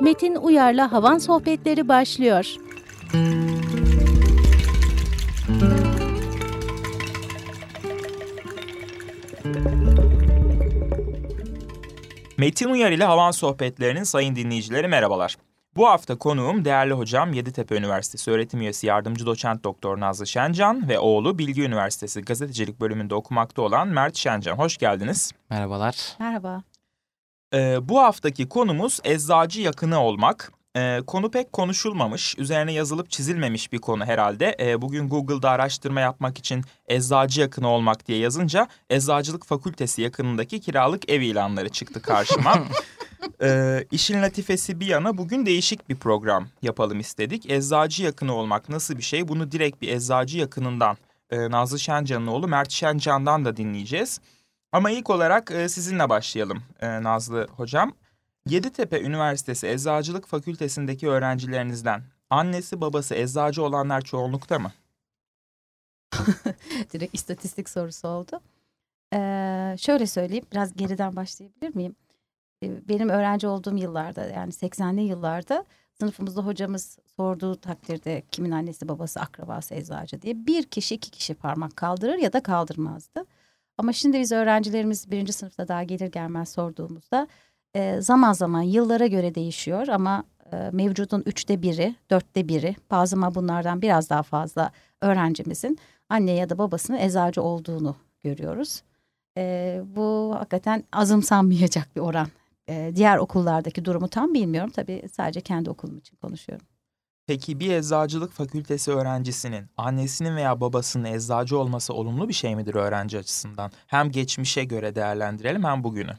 Metin Uyar'la Havan Sohbetleri başlıyor. Metin Uyar ile Havan Sohbetlerinin sayın dinleyicileri merhabalar. Bu hafta konuğum değerli hocam Yeditepe Üniversitesi öğretim üyesi yardımcı doçent doktor Nazlı Şencan ve oğlu Bilgi Üniversitesi gazetecilik bölümünde okumakta olan Mert Şencan. Hoş geldiniz. Merhabalar. Merhaba. Ee, bu haftaki konumuz eczacı yakını olmak. Ee, konu pek konuşulmamış, üzerine yazılıp çizilmemiş bir konu herhalde. Ee, bugün Google'da araştırma yapmak için eczacı yakını olmak diye yazınca Eczacılık Fakültesi yakınındaki kiralık ev ilanları çıktı karşıma. ee, işin latifesi bir yana bugün değişik bir program yapalım istedik. Eczacı yakını olmak nasıl bir şey? Bunu direkt bir eczacı yakınından e, Nazlı Şencan'ın oğlu Mert Şencan'dan da dinleyeceğiz. Ama ilk olarak e, sizinle başlayalım e, Nazlı Hocam. Yeditepe Üniversitesi Eczacılık Fakültesindeki öğrencilerinizden annesi babası eczacı olanlar çoğunlukta mı? Direkt istatistik sorusu oldu. Ee, şöyle söyleyeyim biraz geriden başlayabilir miyim? Ee, benim öğrenci olduğum yıllarda yani 80'li yıllarda sınıfımızda hocamız sorduğu takdirde kimin annesi babası akrabası eczacı diye bir kişi iki kişi parmak kaldırır ya da kaldırmazdı. Ama şimdi biz öğrencilerimiz birinci sınıfta daha gelir gelmez sorduğumuzda e, zaman zaman yıllara göre değişiyor ama e, mevcudun üçte biri, dörtte biri bazı ama bunlardan biraz daha fazla öğrencimizin anne ya da babasının eczacı olduğunu görüyoruz. E, bu hakikaten azımsanmayacak bir oran. E, diğer okullardaki durumu tam bilmiyorum. Tabii sadece kendi okulum için konuşuyorum. Peki bir eczacılık fakültesi öğrencisinin annesinin veya babasının eczacı olması olumlu bir şey midir öğrenci açısından? Hem geçmişe göre değerlendirelim hem bugünü.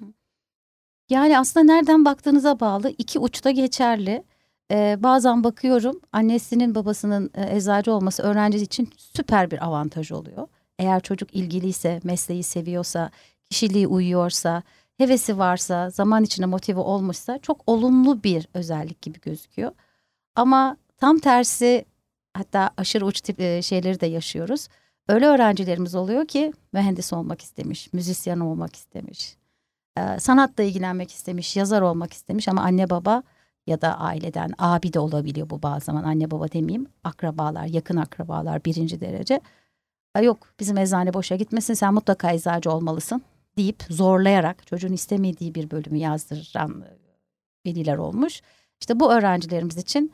Yani aslında nereden baktığınıza bağlı iki uçta geçerli. Ee, bazen bakıyorum annesinin babasının e, eczacı olması öğrenci için süper bir avantaj oluyor. Eğer çocuk ilgiliyse, mesleği seviyorsa, kişiliği uyuyorsa, hevesi varsa, zaman içinde motive olmuşsa çok olumlu bir özellik gibi gözüküyor. Ama tam tersi hatta aşırı uç tip e, şeyleri de yaşıyoruz. Öyle öğrencilerimiz oluyor ki mühendis olmak istemiş, müzisyen olmak istemiş, e, sanatla ilgilenmek istemiş, yazar olmak istemiş ama anne baba ya da aileden abi de olabiliyor bu bazı zaman anne baba demeyeyim akrabalar yakın akrabalar birinci derece yok bizim eczane boşa gitmesin sen mutlaka eczacı olmalısın deyip zorlayarak çocuğun istemediği bir bölümü yazdıran veliler olmuş. İşte bu öğrencilerimiz için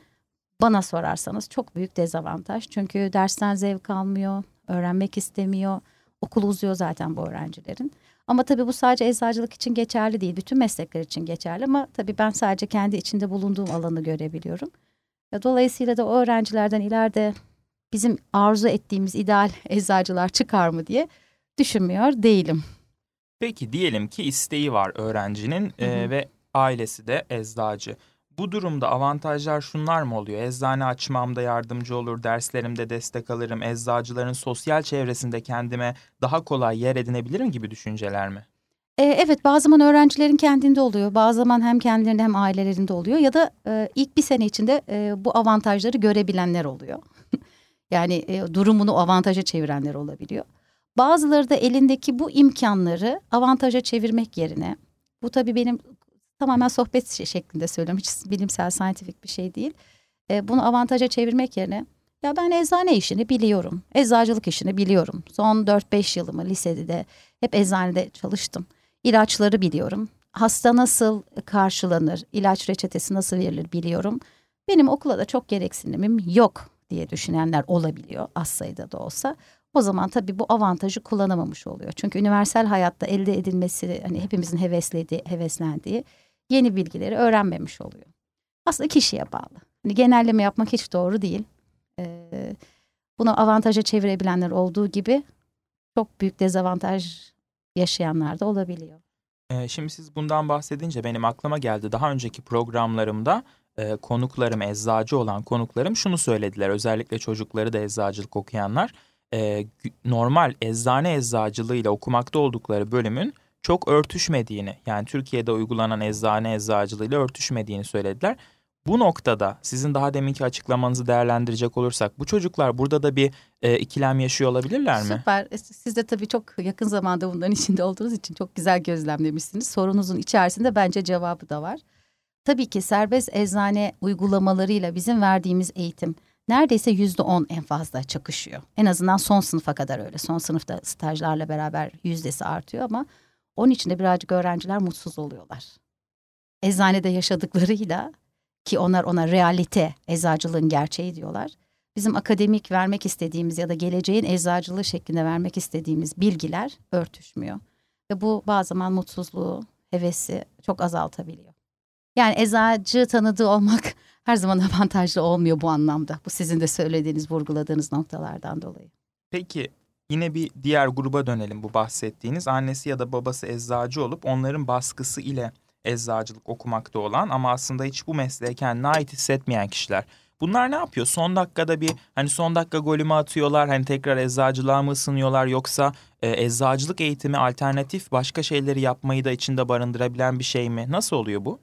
bana sorarsanız çok büyük dezavantaj. Çünkü dersten zevk almıyor, öğrenmek istemiyor. Okul uzuyor zaten bu öğrencilerin. Ama tabii bu sadece eczacılık için geçerli değil. Bütün meslekler için geçerli ama tabii ben sadece kendi içinde bulunduğum alanı görebiliyorum. Dolayısıyla da o öğrencilerden ileride bizim arzu ettiğimiz ideal eczacılar çıkar mı diye düşünmüyor değilim. Peki diyelim ki isteği var öğrencinin hı hı. E, ve ailesi de eczacı. Bu durumda avantajlar şunlar mı oluyor? Eczane açmamda yardımcı olur, derslerimde destek alırım, eczacıların sosyal çevresinde kendime daha kolay yer edinebilirim gibi düşünceler mi? Ee, evet bazı zaman öğrencilerin kendinde oluyor. Bazı zaman hem kendilerinde hem ailelerinde oluyor. Ya da e, ilk bir sene içinde e, bu avantajları görebilenler oluyor. yani e, durumunu avantaja çevirenler olabiliyor. Bazıları da elindeki bu imkanları avantaja çevirmek yerine bu tabii benim tamamen sohbet şeklinde söylüyorum. Hiç bilimsel, scientific bir şey değil. E, bunu avantaja çevirmek yerine ya ben eczane işini biliyorum. Eczacılık işini biliyorum. Son 4-5 yılımı lisede de hep eczanede çalıştım. İlaçları biliyorum. Hasta nasıl karşılanır, ilaç reçetesi nasıl verilir biliyorum. Benim okula da çok gereksinimim yok diye düşünenler olabiliyor az sayıda da olsa. O zaman tabii bu avantajı kullanamamış oluyor. Çünkü üniversal hayatta elde edilmesi hani hepimizin heveslediği, heveslendiği yeni bilgileri öğrenmemiş oluyor. Aslında kişiye bağlı. Hani genelleme yapmak hiç doğru değil. Ee, bunu avantaja çevirebilenler olduğu gibi çok büyük dezavantaj yaşayanlar da olabiliyor. Ee, şimdi siz bundan bahsedince benim aklıma geldi. Daha önceki programlarımda e, konuklarım, eczacı olan konuklarım şunu söylediler. Özellikle çocukları da eczacılık okuyanlar. E, normal eczane eczacılığıyla okumakta oldukları bölümün çok örtüşmediğini yani Türkiye'de uygulanan eczane eczacılığıyla örtüşmediğini söylediler. Bu noktada sizin daha deminki açıklamanızı değerlendirecek olursak bu çocuklar burada da bir e, ikilem yaşıyor olabilirler mi? Süper. E, siz de tabii çok yakın zamanda bunların içinde olduğunuz için çok güzel gözlemlemişsiniz. Sorunuzun içerisinde bence cevabı da var. tabii ki serbest eczane uygulamalarıyla bizim verdiğimiz eğitim neredeyse yüzde on en fazla çakışıyor. En azından son sınıfa kadar öyle. Son sınıfta stajlarla beraber yüzdesi artıyor ama onun için de birazcık öğrenciler mutsuz oluyorlar. Eczanede yaşadıklarıyla ki onlar ona realite, eczacılığın gerçeği diyorlar. Bizim akademik vermek istediğimiz ya da geleceğin eczacılığı şeklinde vermek istediğimiz bilgiler örtüşmüyor. Ve bu bazı zaman mutsuzluğu, hevesi çok azaltabiliyor. Yani eczacı tanıdığı olmak her zaman avantajlı olmuyor bu anlamda. Bu sizin de söylediğiniz, vurguladığınız noktalardan dolayı. Peki yine bir diğer gruba dönelim bu bahsettiğiniz. Annesi ya da babası eczacı olup onların baskısı ile eczacılık okumakta olan ama aslında hiç bu mesleğe kendine ait hissetmeyen kişiler. Bunlar ne yapıyor? Son dakikada bir hani son dakika golümü atıyorlar. Hani tekrar eczacılığa mı ısınıyorlar yoksa e, eczacılık eğitimi alternatif başka şeyleri yapmayı da içinde barındırabilen bir şey mi? Nasıl oluyor bu?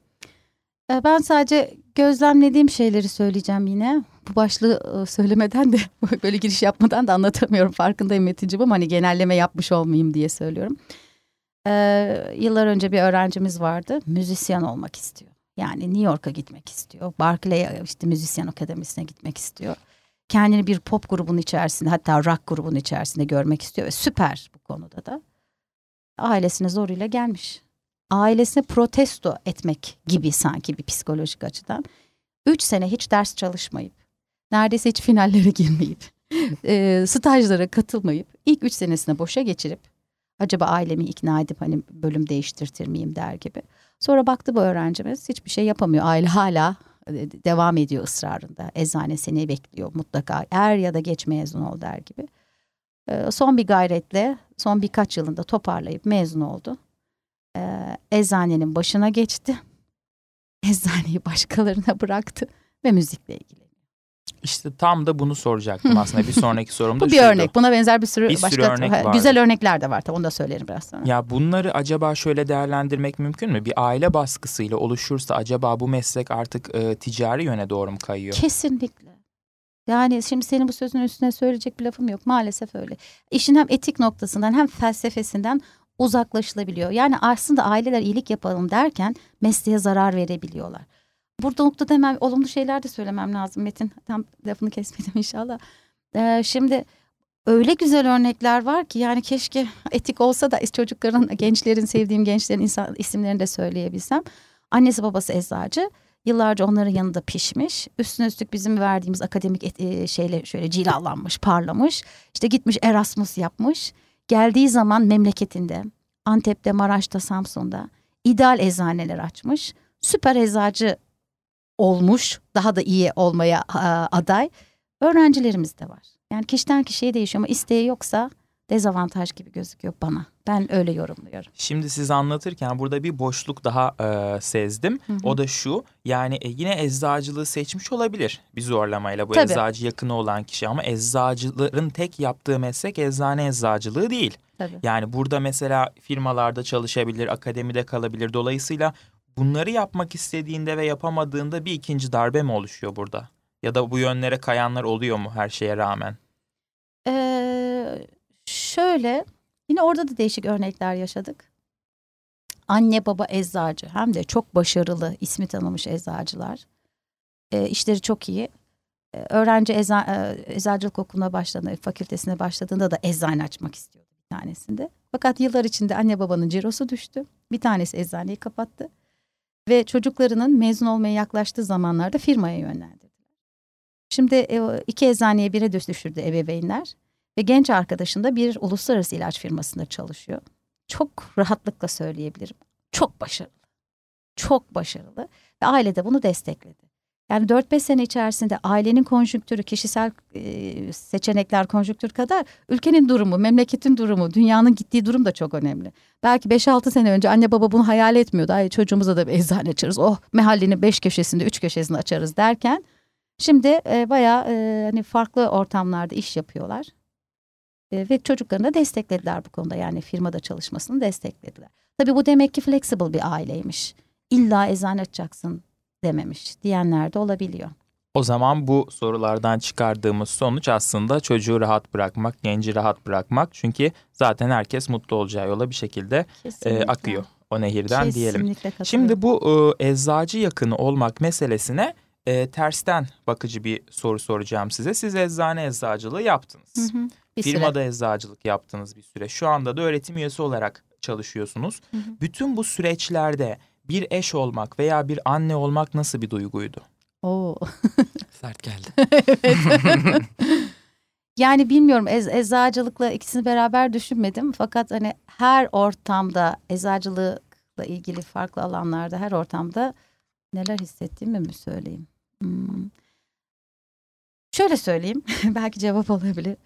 E, ben sadece gözlemlediğim şeyleri söyleyeceğim yine. Bu başlığı e, söylemeden de böyle giriş yapmadan da anlatamıyorum. Farkındayım Metin'cim ama hani genelleme yapmış olmayayım diye söylüyorum. Ee, yıllar önce bir öğrencimiz vardı. Müzisyen olmak istiyor. Yani New York'a gitmek istiyor. Berkeley işte müzisyen akademisine gitmek istiyor. Kendini bir pop grubun içerisinde hatta rock grubun içerisinde görmek istiyor ve süper bu konuda da. Ailesine zoruyla gelmiş. Ailesine protesto etmek gibi sanki bir psikolojik açıdan. Üç sene hiç ders çalışmayıp, neredeyse hiç finallere girmeyip, e, stajlara katılmayıp, ilk üç senesini boşa geçirip, acaba ailemi ikna edip hani bölüm değiştirtir miyim der gibi. Sonra baktı bu öğrencimiz hiçbir şey yapamıyor. Aile hala devam ediyor ısrarında. Eczane seni bekliyor mutlaka er ya da geç mezun ol der gibi. Son bir gayretle son birkaç yılında toparlayıp mezun oldu. E, eczanenin başına geçti. Eczaneyi başkalarına bıraktı ve müzikle ilgili. İşte tam da bunu soracaktım aslında bir sonraki sorumda. Bu bir şuydu. örnek. Buna benzer bir sürü Bir sürü başka örnek ha, var. güzel örnekler de var. Tabii onu da söylerim biraz sonra. Ya bunları acaba şöyle değerlendirmek mümkün mü? Bir aile baskısıyla oluşursa acaba bu meslek artık e, ticari yöne doğru mu kayıyor? Kesinlikle. Yani şimdi senin bu sözün üstüne söyleyecek bir lafım yok. Maalesef öyle. İşin hem etik noktasından hem felsefesinden uzaklaşılabiliyor. Yani aslında aileler iyilik yapalım derken mesleğe zarar verebiliyorlar. Burada noktada hemen olumlu şeyler de söylemem lazım Metin. Tam lafını kesmedim inşallah. Ee, şimdi öyle güzel örnekler var ki yani keşke etik olsa da çocukların, gençlerin, sevdiğim gençlerin insan, isimlerini de söyleyebilsem. Annesi babası eczacı. Yıllarca onların yanında pişmiş. Üstüne üstlük bizim verdiğimiz akademik et, e, şeyle şöyle cilalanmış, parlamış. İşte gitmiş Erasmus yapmış. Geldiği zaman memleketinde, Antep'te, Maraş'ta, Samsun'da ideal eczaneler açmış. Süper eczacı olmuş, daha da iyi olmaya aday öğrencilerimiz de var. Yani kişiden kişiye değişiyor ama isteği yoksa dezavantaj gibi gözüküyor bana. Ben öyle yorumluyorum. Şimdi siz anlatırken burada bir boşluk daha e, sezdim. Hı hı. O da şu yani e, yine eczacılığı seçmiş olabilir bir zorlamayla bu Tabii. eczacı yakını olan kişi. Ama eczacıların tek yaptığı meslek eczane eczacılığı değil. Tabii. Yani burada mesela firmalarda çalışabilir, akademide kalabilir. Dolayısıyla bunları yapmak istediğinde ve yapamadığında bir ikinci darbe mi oluşuyor burada? Ya da bu yönlere kayanlar oluyor mu her şeye rağmen? Ee, şöyle yine orada da değişik örnekler yaşadık. Anne baba eczacı hem de çok başarılı ismi tanınmış eczacılar. Ee, işleri çok iyi. Ee, öğrenci eza, e, eczacılık okuluna başladığında, fakültesine başladığında da eczane açmak istiyordu bir tanesinde. Fakat yıllar içinde anne babanın cirosu düştü. Bir tanesi eczaneyi kapattı. Ve çocuklarının mezun olmaya yaklaştığı zamanlarda firmaya yönlendirdiler. Şimdi e, iki eczaneye bire düşürdü ebeveynler. Ve genç arkadaşın da bir uluslararası ilaç firmasında çalışıyor. Çok rahatlıkla söyleyebilirim. Çok başarılı. Çok başarılı. Ve aile de bunu destekledi. Yani 4-5 sene içerisinde ailenin konjüktürü, kişisel e, seçenekler konjüktür kadar ülkenin durumu, memleketin durumu, dünyanın gittiği durum da çok önemli. Belki 5-6 sene önce anne baba bunu hayal etmiyordu. Ay çocuğumuza da bir eczane açarız. Oh mahallenin 5 köşesinde 3 köşesinde açarız derken şimdi e, bayağı e, hani farklı ortamlarda iş yapıyorlar. E, ve çocuklarını da desteklediler bu konuda. Yani firmada çalışmasını desteklediler. Tabii bu demek ki flexible bir aileymiş. İlla eczane açacaksın dememiş diyenler de olabiliyor. O zaman bu sorulardan çıkardığımız sonuç aslında çocuğu rahat bırakmak, genci rahat bırakmak. Çünkü zaten herkes mutlu olacağı yola bir şekilde e, akıyor. o nehirden diyelim. Kesinlikle katılıyorum. Şimdi bu e, eczacı yakını olmak meselesine e, tersten bakıcı bir soru soracağım size. Siz eczane eczacılığı yaptınız. Hı hı. Bir süre. Firmada eczacılık yaptınız bir süre. Şu anda da öğretim üyesi olarak çalışıyorsunuz. Hı hı. Bütün bu süreçlerde bir eş olmak veya bir anne olmak nasıl bir duyguydu? Oo. Sert geldi. Yani bilmiyorum ez, eczacılıkla ikisini beraber düşünmedim. Fakat hani her ortamda eczacılıkla ilgili farklı alanlarda her ortamda neler hissettiğimi mi söyleyeyim? Hmm. Şöyle söyleyeyim belki cevap olabilir.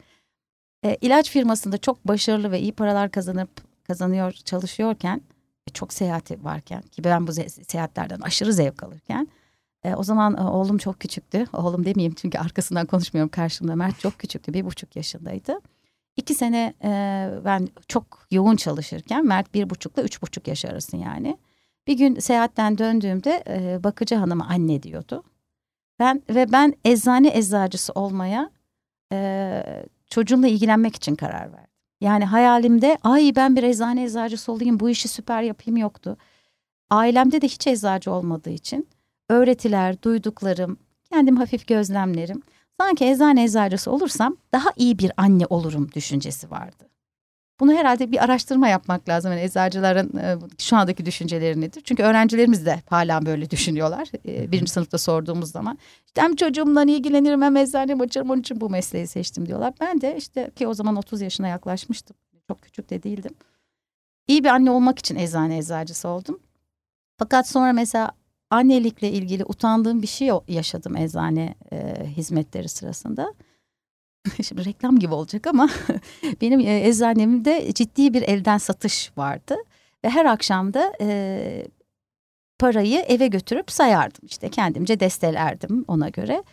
E, ilaç firmasında çok başarılı ve iyi paralar kazanıp kazanıyor çalışıyorken ve çok seyahati varken ki ben bu seyahatlerden aşırı zevk alırken e, o zaman e, oğlum çok küçüktü. Oğlum demeyeyim çünkü arkasından konuşmuyorum karşımda. Mert çok küçüktü. Bir buçuk yaşındaydı. İki sene e, ben çok yoğun çalışırken Mert bir buçukla üç buçuk yaş arası yani. Bir gün seyahatten döndüğümde e, bakıcı hanıma anne diyordu. Ben ve ben eczane eczacısı olmaya e, çocuğumla ilgilenmek için karar verdim. Yani hayalimde ay ben bir eczane eczacısı olayım bu işi süper yapayım yoktu. Ailemde de hiç eczacı olmadığı için öğretiler, duyduklarım, kendim hafif gözlemlerim. Sanki eczane eczacısı olursam daha iyi bir anne olurum düşüncesi vardı. Bunu herhalde bir araştırma yapmak lazım. Yani eczacıların e, şu andaki düşünceleri nedir? Çünkü öğrencilerimiz de hala böyle düşünüyorlar. E, birinci sınıfta sorduğumuz zaman. İşte hem çocuğumla ilgilenirim hem eczanemi açarım onun için bu mesleği seçtim diyorlar. Ben de işte ki o zaman 30 yaşına yaklaşmıştım. Çok küçük de değildim. İyi bir anne olmak için eczane eczacısı oldum. Fakat sonra mesela annelikle ilgili utandığım bir şey yaşadım eczane e, hizmetleri sırasında. Şimdi reklam gibi olacak ama benim e, eczanemde ciddi bir elden satış vardı. Ve her akşam da e, parayı eve götürüp sayardım. İşte kendimce destelerdim ona göre.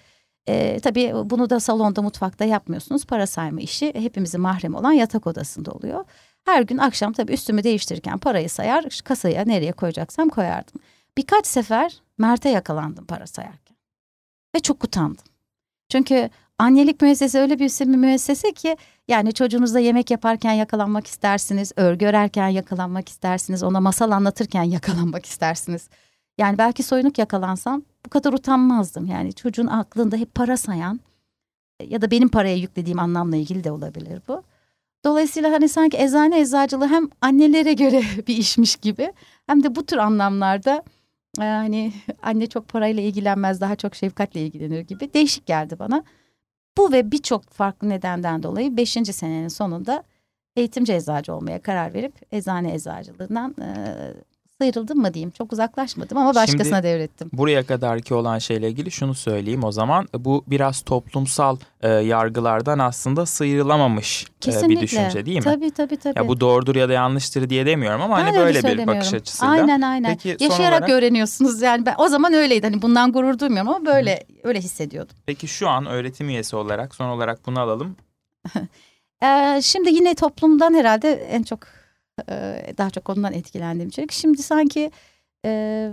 E, tabii bunu da salonda mutfakta yapmıyorsunuz. Para sayma işi hepimizin mahrem olan yatak odasında oluyor. Her gün akşam tabii üstümü değiştirirken parayı sayar kasaya nereye koyacaksam koyardım. Birkaç sefer Mert'e yakalandım para sayarken. Ve çok utandım. Çünkü annelik müessesesi öyle bir müessese ki yani çocuğunuzla yemek yaparken yakalanmak istersiniz, örgü örerken yakalanmak istersiniz, ona masal anlatırken yakalanmak istersiniz. Yani belki soyunuk yakalansam bu kadar utanmazdım. Yani çocuğun aklında hep para sayan ya da benim paraya yüklediğim anlamla ilgili de olabilir bu. Dolayısıyla hani sanki eczane eczacılığı hem annelere göre bir işmiş gibi hem de bu tür anlamlarda yani anne çok parayla ilgilenmez daha çok şefkatle ilgilenir gibi değişik geldi bana. Bu ve birçok farklı nedenden dolayı 5. senenin sonunda eğitimci eczacı olmaya karar verip eczane eczacılığından e, sıyrıldım mı diyeyim. Çok uzaklaşmadım ama başkasına Şimdi, devrettim. Buraya kadarki olan şeyle ilgili şunu söyleyeyim o zaman. Bu biraz toplumsal e, yargılardan aslında sıyrılamamış e, bir düşünce değil mi? Tabii tabii tabii. Ya bu doğrudur ya da yanlıştır diye demiyorum ama ben hani böyle bir bakış açısıyla. Aynen aynen. Peki, Yaşayarak olarak... öğreniyorsunuz yani. Ben, o zaman öyleydi. Hani bundan gurur duymuyorum ama böyle Hı. öyle hissediyordum. Peki şu an öğretim üyesi olarak son olarak bunu alalım. şimdi yine toplumdan herhalde en çok daha çok ondan etkilendiğim şey. Şimdi sanki e,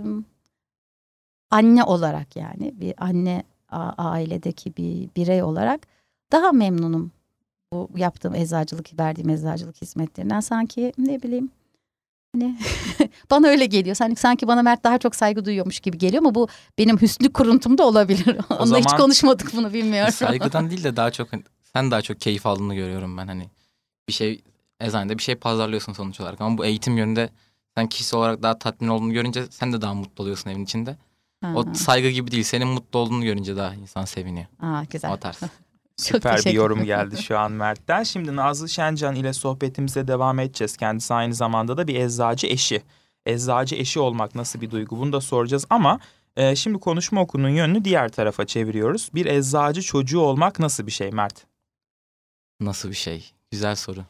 anne olarak yani bir anne ailedeki bir birey olarak daha memnunum bu yaptığım eczacılık, verdiğim eczacılık hizmetlerinden. Sanki ne bileyim hani bana öyle geliyor. Sanki, sanki bana Mert daha çok saygı duyuyormuş gibi geliyor ama bu benim hüsnü kuruntum da olabilir. O Onunla zaman... hiç konuşmadık bunu bilmiyorum. Saygıdan değil de daha çok sen daha çok keyif aldığını görüyorum ben hani. Bir şey eczanede bir şey pazarlıyorsun sonuç olarak. Ama bu eğitim yönünde sen kişi olarak daha tatmin olduğunu görünce sen de daha mutlu oluyorsun evin içinde. Ha. O saygı gibi değil. Senin mutlu olduğunu görünce daha insan seviniyor. Aa, güzel. O tarz. Süper bir yorum geldi şu an Mert'ten. Şimdi Nazlı Şencan ile sohbetimize devam edeceğiz. Kendisi aynı zamanda da bir eczacı eşi. Eczacı eşi olmak nasıl bir duygu bunu da soracağız ama e, şimdi konuşma okunun yönünü diğer tarafa çeviriyoruz. Bir eczacı çocuğu olmak nasıl bir şey Mert? Nasıl bir şey? Güzel soru.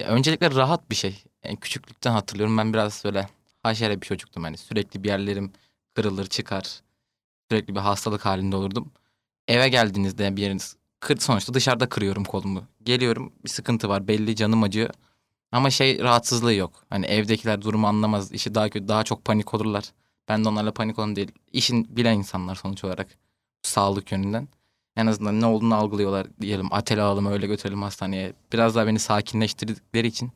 Ya öncelikle rahat bir şey. Yani küçüklükten hatırlıyorum ben biraz böyle haşere bir çocuktum. Hani sürekli bir yerlerim kırılır çıkar. Sürekli bir hastalık halinde olurdum. Eve geldiğinizde bir yeriniz kır, sonuçta dışarıda kırıyorum kolumu. Geliyorum bir sıkıntı var belli canım acıyor. Ama şey rahatsızlığı yok. Hani evdekiler durumu anlamaz. işi daha kötü daha çok panik olurlar. Ben de onlarla panik olun değil. İşin bilen insanlar sonuç olarak. Sağlık yönünden en azından ne olduğunu algılıyorlar diyelim. Atel alalım öyle götürelim hastaneye. Biraz daha beni sakinleştirdikleri için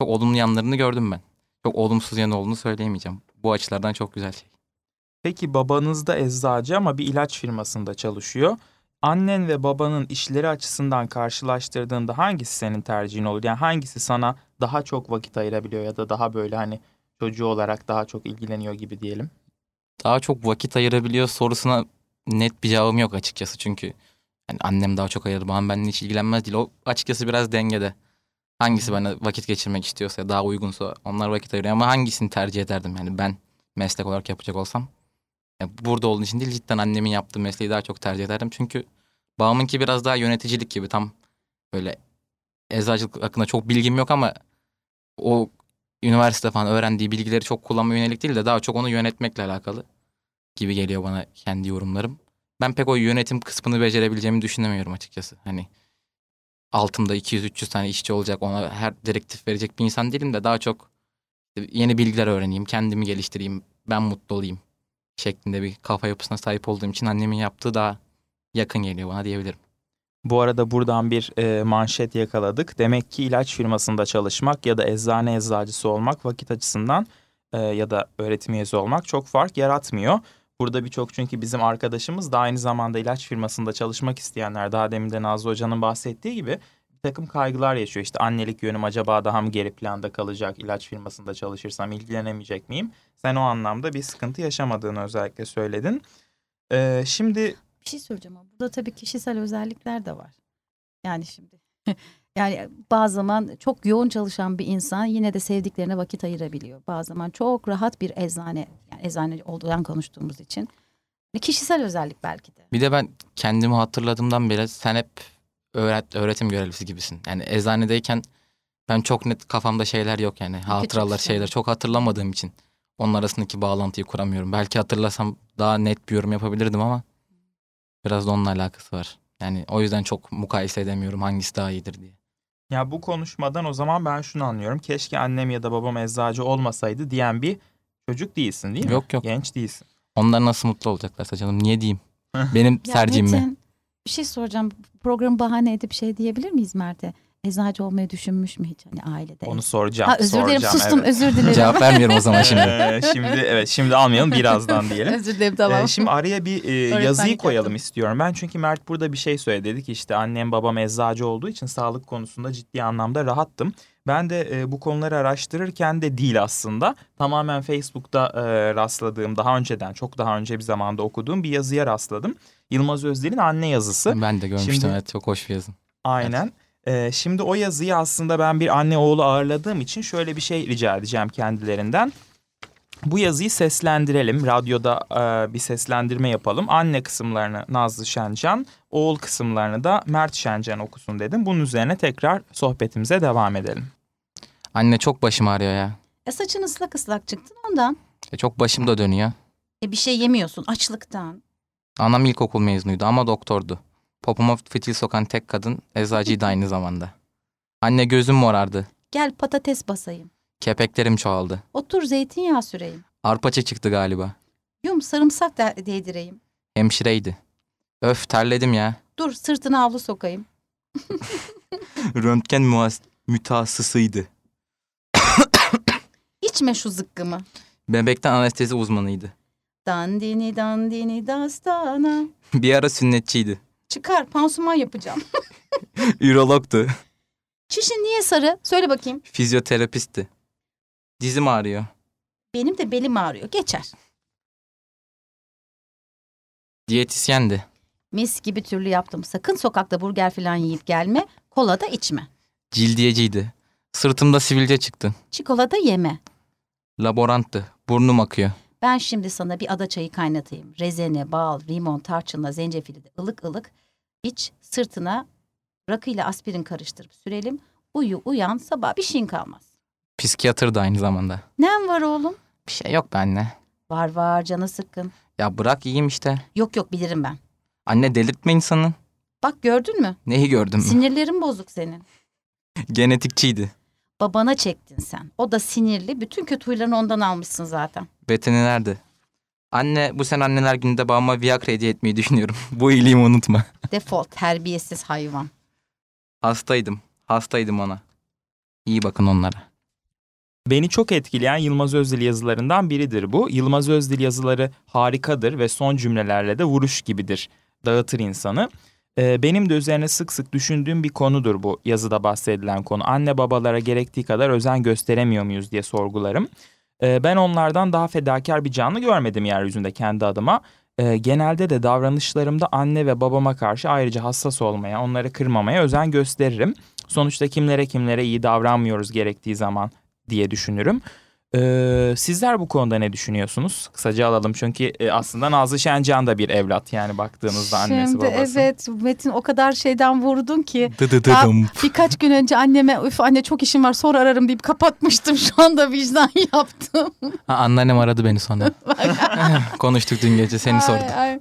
çok olumlu yanlarını gördüm ben. çok olumsuz yanı olduğunu söyleyemeyeceğim. Bu açılardan çok güzel şey. Peki babanız da eczacı ama bir ilaç firmasında çalışıyor. Annen ve babanın işleri açısından karşılaştırdığında hangisi senin tercihin olur? Yani hangisi sana daha çok vakit ayırabiliyor ya da daha böyle hani çocuğu olarak daha çok ilgileniyor gibi diyelim? Daha çok vakit ayırabiliyor sorusuna net bir cevabım yok açıkçası. Çünkü yani annem daha çok ayırır, babam benimle hiç ilgilenmez değil. O açıkçası biraz dengede. Hangisi bana vakit geçirmek istiyorsa, daha uygunsa onlar vakit ayırıyor. Ama hangisini tercih ederdim yani ben meslek olarak yapacak olsam? Yani burada olduğu için değil cidden annemin yaptığı mesleği daha çok tercih ederdim. Çünkü babamınki biraz daha yöneticilik gibi tam böyle eczacılık hakkında çok bilgim yok ama o üniversite falan öğrendiği bilgileri çok kullanmaya yönelik değil de daha çok onu yönetmekle alakalı gibi geliyor bana kendi yorumlarım. Ben pek o yönetim kısmını becerebileceğimi düşünemiyorum açıkçası. Hani altımda 200-300 tane işçi olacak ona her direktif verecek bir insan değilim de daha çok yeni bilgiler öğreneyim, kendimi geliştireyim, ben mutlu olayım şeklinde bir kafa yapısına sahip olduğum için annemin yaptığı daha yakın geliyor bana diyebilirim. Bu arada buradan bir e, manşet yakaladık. Demek ki ilaç firmasında çalışmak ya da eczane eczacısı olmak vakit açısından e, ya da öğretim üyesi olmak çok fark yaratmıyor. Burada birçok çünkü bizim arkadaşımız da aynı zamanda ilaç firmasında çalışmak isteyenler daha demin de Nazlı Hoca'nın bahsettiği gibi bir takım kaygılar yaşıyor. İşte annelik yönüm acaba daha mı geri planda kalacak ilaç firmasında çalışırsam ilgilenemeyecek miyim? Sen o anlamda bir sıkıntı yaşamadığını özellikle söyledin. Ee, şimdi Bir şey söyleyeceğim ama burada tabii kişisel özellikler de var. Yani şimdi yani bazı zaman çok yoğun çalışan bir insan yine de sevdiklerine vakit ayırabiliyor. Bazı zaman çok rahat bir eczane yani eczane olduğundan konuştuğumuz için kişisel özellik belki de. Bir de ben kendimi hatırladığımdan beri sen hep öğret öğretim görevlisi gibisin. Yani eczanedeyken ben çok net kafamda şeyler yok yani. Hatıralar şey. şeyler çok hatırlamadığım için onun arasındaki bağlantıyı kuramıyorum. Belki hatırlasam daha net bir yorum yapabilirdim ama biraz da onunla alakası var. Yani o yüzden çok mukayese edemiyorum hangisi daha iyidir diye. Ya bu konuşmadan o zaman ben şunu anlıyorum. Keşke annem ya da babam eczacı olmasaydı diyen bir çocuk değilsin değil mi? Yok, yok. Genç değilsin. Onlar nasıl mutlu olacaklarsa canım niye diyeyim? Benim tercihim mi? Bir şey soracağım. Programı bahane edip şey diyebilir miyiz Mert'e? Eczacı olmayı düşünmüş mü hiç hani ailede? Onu soracağım. ha, özür dilerim soracağım, sustum evet. özür dilerim. Cevap vermiyorum o zaman şimdi. Ee, şimdi evet şimdi almayalım birazdan diyelim. özür dilerim tamam. Ee, şimdi araya bir e, yazıyı yaptım. koyalım istiyorum. Ben çünkü Mert burada bir şey söyledi. Dedi ki işte annem babam eczacı olduğu için sağlık konusunda ciddi anlamda rahattım. Ben de e, bu konuları araştırırken de değil aslında. Tamamen Facebook'ta e, rastladığım daha önceden çok daha önce bir zamanda okuduğum bir yazıya rastladım. Yılmaz Özdel'in anne yazısı. Ben de görmüştüm Şimdi- evet çok hoş bir yazın. Aynen. Ee, şimdi o yazıyı aslında ben bir anne oğlu ağırladığım için şöyle bir şey rica edeceğim kendilerinden. Bu yazıyı seslendirelim. Radyoda e, bir seslendirme yapalım. Anne kısımlarını Nazlı Şencan, oğul kısımlarını da Mert Şencan okusun dedim. Bunun üzerine tekrar sohbetimize devam edelim. Anne çok başım ağrıyor ya. E saçın ıslak ıslak çıktın ondan. E, çok başım da dönüyor. E bir şey yemiyorsun açlıktan. Anam ilkokul mezunuydu ama doktordu. Popoma fitil sokan tek kadın eczacıydı aynı zamanda. Anne gözüm morardı. Gel patates basayım. Kepeklerim çoğaldı. Otur zeytinyağı süreyim. Arpaça çıktı galiba. Yum sarımsak da değdireyim. Hemşireydi. Öf terledim ya. Dur sırtına havlu sokayım. Röntgen muas mütehassısıydı. İçme şu zıkkımı. Bebekten anestezi uzmanıydı. Dandini dandini dastana. Bir ara sünnetçiydi. Çıkar pansuman yapacağım. Ürologtu. Çişin niye sarı? Söyle bakayım. Fizyoterapistti. Dizim ağrıyor. Benim de belim ağrıyor. Geçer. Diyetisyendi. Mis gibi türlü yaptım. Sakın sokakta burger falan yiyip gelme. Kola da içme. Cildiyeciydi. Sırtımda sivilce çıktı. Çikolata yeme. Laboranttı. Burnum akıyor. Ben şimdi sana bir ada çayı kaynatayım. Rezene, bal, limon, tarçınla zencefili de ılık ılık iç. Sırtına rakıyla aspirin karıştırıp sürelim. Uyu uyan sabah bir şeyin kalmaz. Psikiyatır da aynı zamanda. Nem var oğlum? Bir şey yok be anne. Var var canı sıkkın. Ya bırak iyiyim işte. Yok yok bilirim ben. Anne delirtme insanı. Bak gördün mü? Neyi gördüm? Sinirlerin bozuk senin. Genetikçiydi. Babana çektin sen. O da sinirli. Bütün kötü huylarını ondan almışsın zaten. Beteni nerede? Anne bu sene anneler gününde babama Viagra hediye etmeyi düşünüyorum. bu iyiliğimi unutma. Defol terbiyesiz hayvan. Hastaydım. Hastaydım ona. İyi bakın onlara. Beni çok etkileyen Yılmaz Özdil yazılarından biridir bu. Yılmaz Özdil yazıları harikadır ve son cümlelerle de vuruş gibidir. Dağıtır insanı. Ee, benim de üzerine sık sık düşündüğüm bir konudur bu yazıda bahsedilen konu. Anne babalara gerektiği kadar özen gösteremiyor muyuz diye sorgularım. Ee, ben onlardan daha fedakar bir canlı görmedim yeryüzünde kendi adıma. Ee, genelde de davranışlarımda anne ve babama karşı ayrıca hassas olmaya, onları kırmamaya özen gösteririm. Sonuçta kimlere kimlere iyi davranmıyoruz gerektiği zaman diye düşünürüm. Ee, sizler bu konuda ne düşünüyorsunuz? Kısaca alalım çünkü e, aslında Nazlı Şencan da bir evlat yani baktığınızda annesi Şimdi babası. evet Metin o kadar şeyden vurdun ki. Dı dı birkaç gün önce anneme üf anne çok işim var sonra ararım deyip kapatmıştım. Şu anda vicdan yaptım. Ha, anneannem aradı beni sonra. Konuştuk dün gece seni Ay, sordu. ay.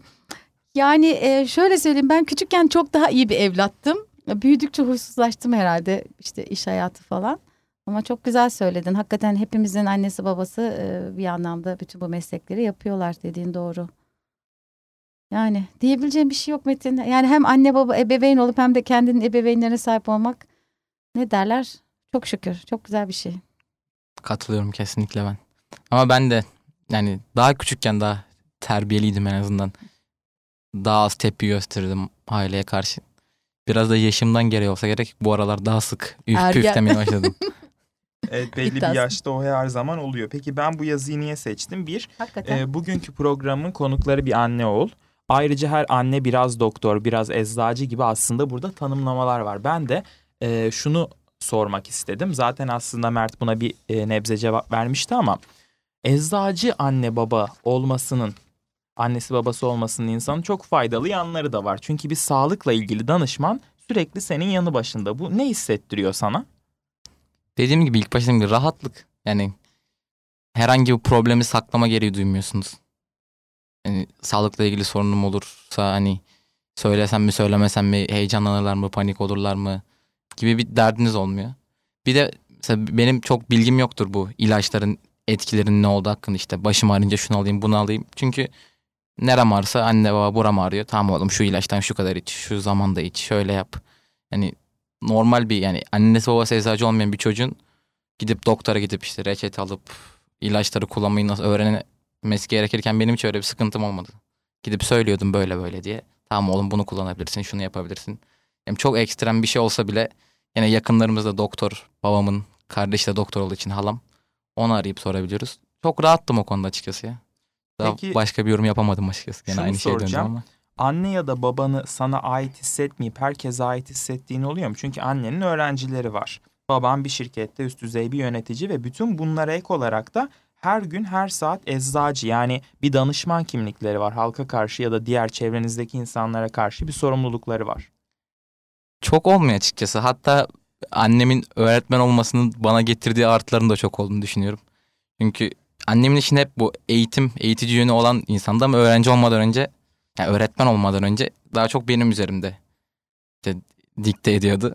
Yani e, şöyle söyleyeyim ben küçükken çok daha iyi bir evlattım. Büyüdükçe huysuzlaştım herhalde işte iş hayatı falan. Ama çok güzel söyledin. Hakikaten hepimizin annesi babası e, bir anlamda bütün bu meslekleri yapıyorlar dediğin doğru. Yani diyebileceğim bir şey yok Metin. Yani hem anne baba ebeveyn olup hem de kendinin ebeveynlerine sahip olmak ne derler? Çok şükür. Çok güzel bir şey. Katılıyorum kesinlikle ben. Ama ben de yani daha küçükken daha terbiyeliydim en azından. Daha az tepki gösterirdim aileye karşı. Biraz da yaşımdan gereği olsa gerek bu aralar daha sık üf Ergen. püflemeye başladım. Evet belli bir yaşta o her zaman oluyor. Peki ben bu yazıyı niye seçtim? Bir, Hakikaten. e, bugünkü programın konukları bir anne oğul. Ayrıca her anne biraz doktor, biraz eczacı gibi aslında burada tanımlamalar var. Ben de e, şunu sormak istedim. Zaten aslında Mert buna bir e, nebze cevap vermişti ama eczacı anne baba olmasının annesi babası olmasının insanın çok faydalı yanları da var. Çünkü bir sağlıkla ilgili danışman sürekli senin yanı başında. Bu ne hissettiriyor sana? Dediğim gibi ilk başta gibi rahatlık. Yani herhangi bir problemi saklama gereği duymuyorsunuz. Yani sağlıkla ilgili sorunum olursa hani söylesem mi söylemesem mi heyecanlanırlar mı panik olurlar mı gibi bir derdiniz olmuyor. Bir de mesela benim çok bilgim yoktur bu ilaçların etkilerinin ne olduğu hakkında işte başım ağrınca şunu alayım bunu alayım. Çünkü nerem ağrırsa anne baba buram ağrıyor. Tamam oğlum şu ilaçtan şu kadar iç şu zamanda iç şöyle yap. Yani normal bir yani annesi babası eczacı olmayan bir çocuğun gidip doktora gidip işte reçete alıp ilaçları kullanmayı nasıl öğrenmesi gerekirken benim hiç öyle bir sıkıntım olmadı. Gidip söylüyordum böyle böyle diye. Tamam oğlum bunu kullanabilirsin, şunu yapabilirsin. Yani çok ekstrem bir şey olsa bile yine yakınlarımızda doktor, babamın kardeşi de doktor olduğu için halam. Onu arayıp sorabiliyoruz. Çok rahattım o konuda açıkçası ya. Daha Peki- başka bir yorum yapamadım açıkçası. Gene aynı şey döndü soracağım. ama. Anne ya da babanı sana ait hissetmeyip herkese ait hissettiğin oluyor mu? Çünkü annenin öğrencileri var. Baban bir şirkette üst düzey bir yönetici ve bütün bunlara ek olarak da her gün her saat eczacı yani bir danışman kimlikleri var. Halka karşı ya da diğer çevrenizdeki insanlara karşı bir sorumlulukları var. Çok olmuyor açıkçası. Hatta annemin öğretmen olmasının bana getirdiği artıların da çok olduğunu düşünüyorum. Çünkü annemin işin hep bu eğitim, eğitici yönü olan insanda ama öğrenci olmadan önce, yani öğretmen olmadan önce daha çok benim üzerimde işte dikte ediyordu.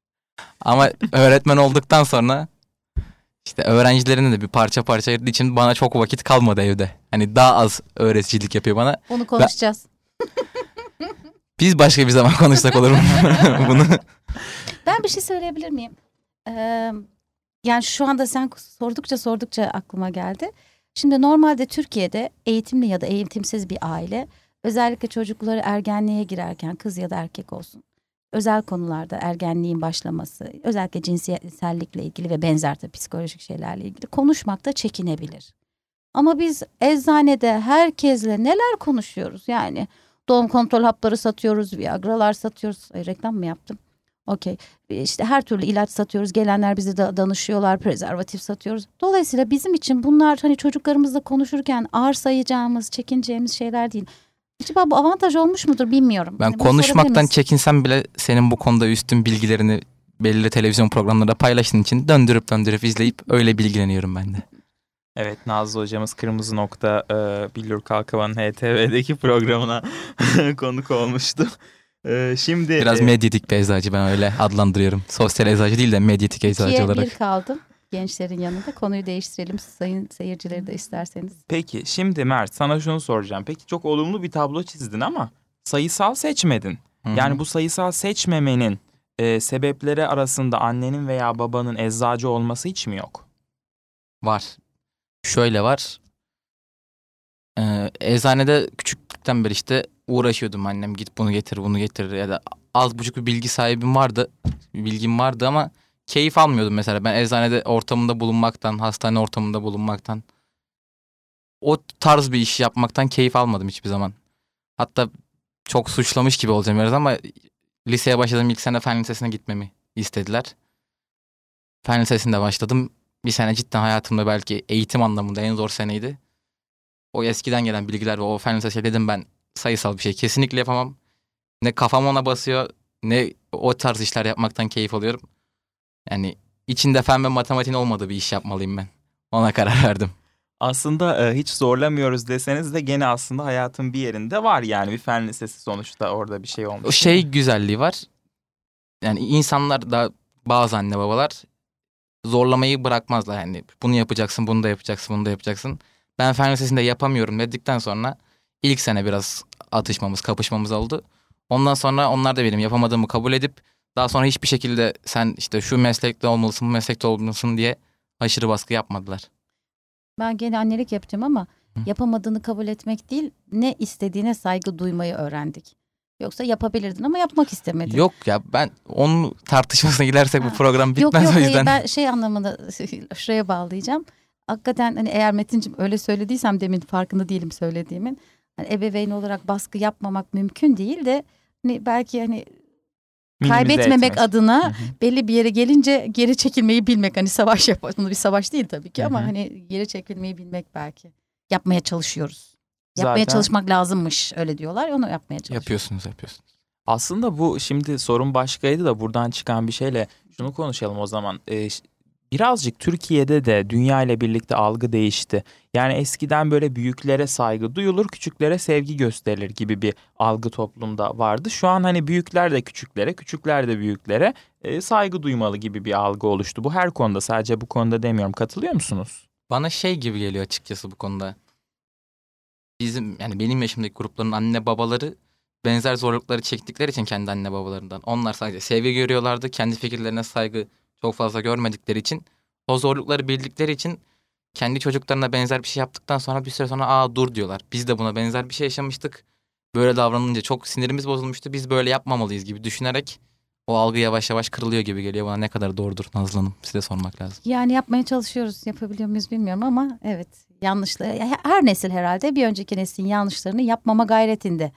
ama öğretmen olduktan sonra işte öğrencilerine de bir parça parça ayırdığı için bana çok vakit kalmadı evde. Hani daha az öğreticilik yapıyor bana. Bunu konuşacağız. Biz başka bir zaman konuşsak olur mu bunu? Ben bir şey söyleyebilir miyim? Ee, yani şu anda sen sordukça sordukça aklıma geldi. Şimdi normalde Türkiye'de eğitimli ya da eğitimsiz bir aile özellikle çocukları ergenliğe girerken kız ya da erkek olsun özel konularda ergenliğin başlaması özellikle cinsellikle ilgili ve benzer de psikolojik şeylerle ilgili konuşmakta çekinebilir. Ama biz eczanede herkesle neler konuşuyoruz yani doğum kontrol hapları satıyoruz, viagralar satıyoruz. Ay, reklam mı yaptım? Okey. İşte her türlü ilaç satıyoruz. Gelenler bize da danışıyorlar. Prezervatif satıyoruz. Dolayısıyla bizim için bunlar hani çocuklarımızla konuşurken ağır sayacağımız, çekineceğimiz şeyler değil. Acaba bu avantaj olmuş mudur bilmiyorum. Ben Hani sorabilir konuşmaktan çekinsem bile senin bu konuda üstün bilgilerini belirli televizyon programlarında paylaştığın için döndürüp döndürüp izleyip öyle bilgileniyorum ben de. Evet Nazlı hocamız Kırmızı Nokta e, Billur Kalkavan'ın HTV'deki programına konuk olmuştu. E, şimdi Biraz e, medyatik bir eczacı ben öyle adlandırıyorum. Sosyal eczacı değil de medyatik eczacı İkiye olarak. bir kaldım gençlerin yanında. Konuyu değiştirelim sayın seyircileri de isterseniz. Peki şimdi Mert sana şunu soracağım. Peki çok olumlu bir tablo çizdin ama sayısal seçmedin. Hı hı. Yani bu sayısal seçmemenin e, sebepleri arasında annenin veya babanın eczacı olması hiç mi yok? Var. Şöyle var. Ee, eczanede küçüklükten beri işte uğraşıyordum annem git bunu getir bunu getir ya da az buçuk bir bilgi sahibim vardı. Bilgim vardı ama keyif almıyordum mesela. Ben eczanede ortamında bulunmaktan, hastane ortamında bulunmaktan o tarz bir iş yapmaktan keyif almadım hiçbir zaman. Hatta çok suçlamış gibi olacağım biraz ama liseye başladığım ilk sene fen lisesine gitmemi istediler. Fen lisesinde başladım. Bir sene cidden hayatımda belki eğitim anlamında en zor seneydi. O eskiden gelen bilgiler ve o fen lisesi dedim ben sayısal bir şey kesinlikle yapamam. Ne kafam ona basıyor ne o tarz işler yapmaktan keyif alıyorum. Yani içinde fen ve matematiğin olmadığı bir iş yapmalıyım ben. Ona karar verdim. Aslında e, hiç zorlamıyoruz deseniz de gene aslında hayatın bir yerinde var yani bir fen lisesi sonuçta orada bir şey olmuş. O şey güzelliği var. Yani insanlar da bazı anne babalar zorlamayı bırakmazlar. Yani bunu yapacaksın, bunu da yapacaksın, bunu da yapacaksın. Ben fen lisesinde yapamıyorum dedikten sonra ilk sene biraz atışmamız, kapışmamız oldu. Ondan sonra onlar da benim yapamadığımı kabul edip daha sonra hiçbir şekilde sen işte şu meslekte olmalısın, bu meslekte olmalısın diye aşırı baskı yapmadılar. Ben gene annelik yapacağım ama yapamadığını kabul etmek değil, ne istediğine saygı duymayı öğrendik. Yoksa yapabilirdin ama yapmak istemedin. Yok ya ben onun tartışmasına gidersek bu program bitmez yok, yok, o yüzden. ben şey anlamında şuraya bağlayacağım. Hakikaten hani eğer Metin'cim öyle söylediysem demin farkında değilim söylediğimin. Hani ebeveyn olarak baskı yapmamak mümkün değil de hani belki hani kaybetmemek etmek. adına Hı hı. belli bir yere gelince geri çekilmeyi bilmek hani savaş yapmak bunu bir savaş değil tabii ki ama Hı hı. hani geri çekilmeyi bilmek belki yapmaya çalışıyoruz. Yapmaya Zaten- çalışmak lazımmış öyle diyorlar onu yapmaya çalışıyoruz. Yapıyorsunuz yapıyorsunuz. Aslında bu şimdi sorun başkaydı da buradan çıkan bir şeyle şunu konuşalım o zaman. Ee, birazcık Türkiye'de de dünya ile birlikte algı değişti. Yani eskiden böyle büyüklere saygı duyulur, küçüklere sevgi gösterilir gibi bir algı toplumda vardı. Şu an hani büyükler de küçüklere, küçükler de büyüklere e, saygı duymalı gibi bir algı oluştu. Bu her konuda sadece bu konuda demiyorum. Katılıyor musunuz? Bana şey gibi geliyor açıkçası bu konuda. Bizim yani benim yaşımdaki grupların anne babaları benzer zorlukları çektikleri için kendi anne babalarından. Onlar sadece sevgi görüyorlardı. Kendi fikirlerine saygı çok fazla görmedikleri için o zorlukları bildikleri için kendi çocuklarına benzer bir şey yaptıktan sonra bir süre sonra aa dur diyorlar. Biz de buna benzer bir şey yaşamıştık. Böyle davranınca çok sinirimiz bozulmuştu. Biz böyle yapmamalıyız gibi düşünerek o algı yavaş yavaş kırılıyor gibi geliyor bana. Ne kadar doğrudur Nazlı Hanım? Size sormak lazım. Yani yapmaya çalışıyoruz. Yapabiliyor muyuz bilmiyorum ama evet yanlışları her nesil herhalde bir önceki neslin yanlışlarını yapmama gayretinde.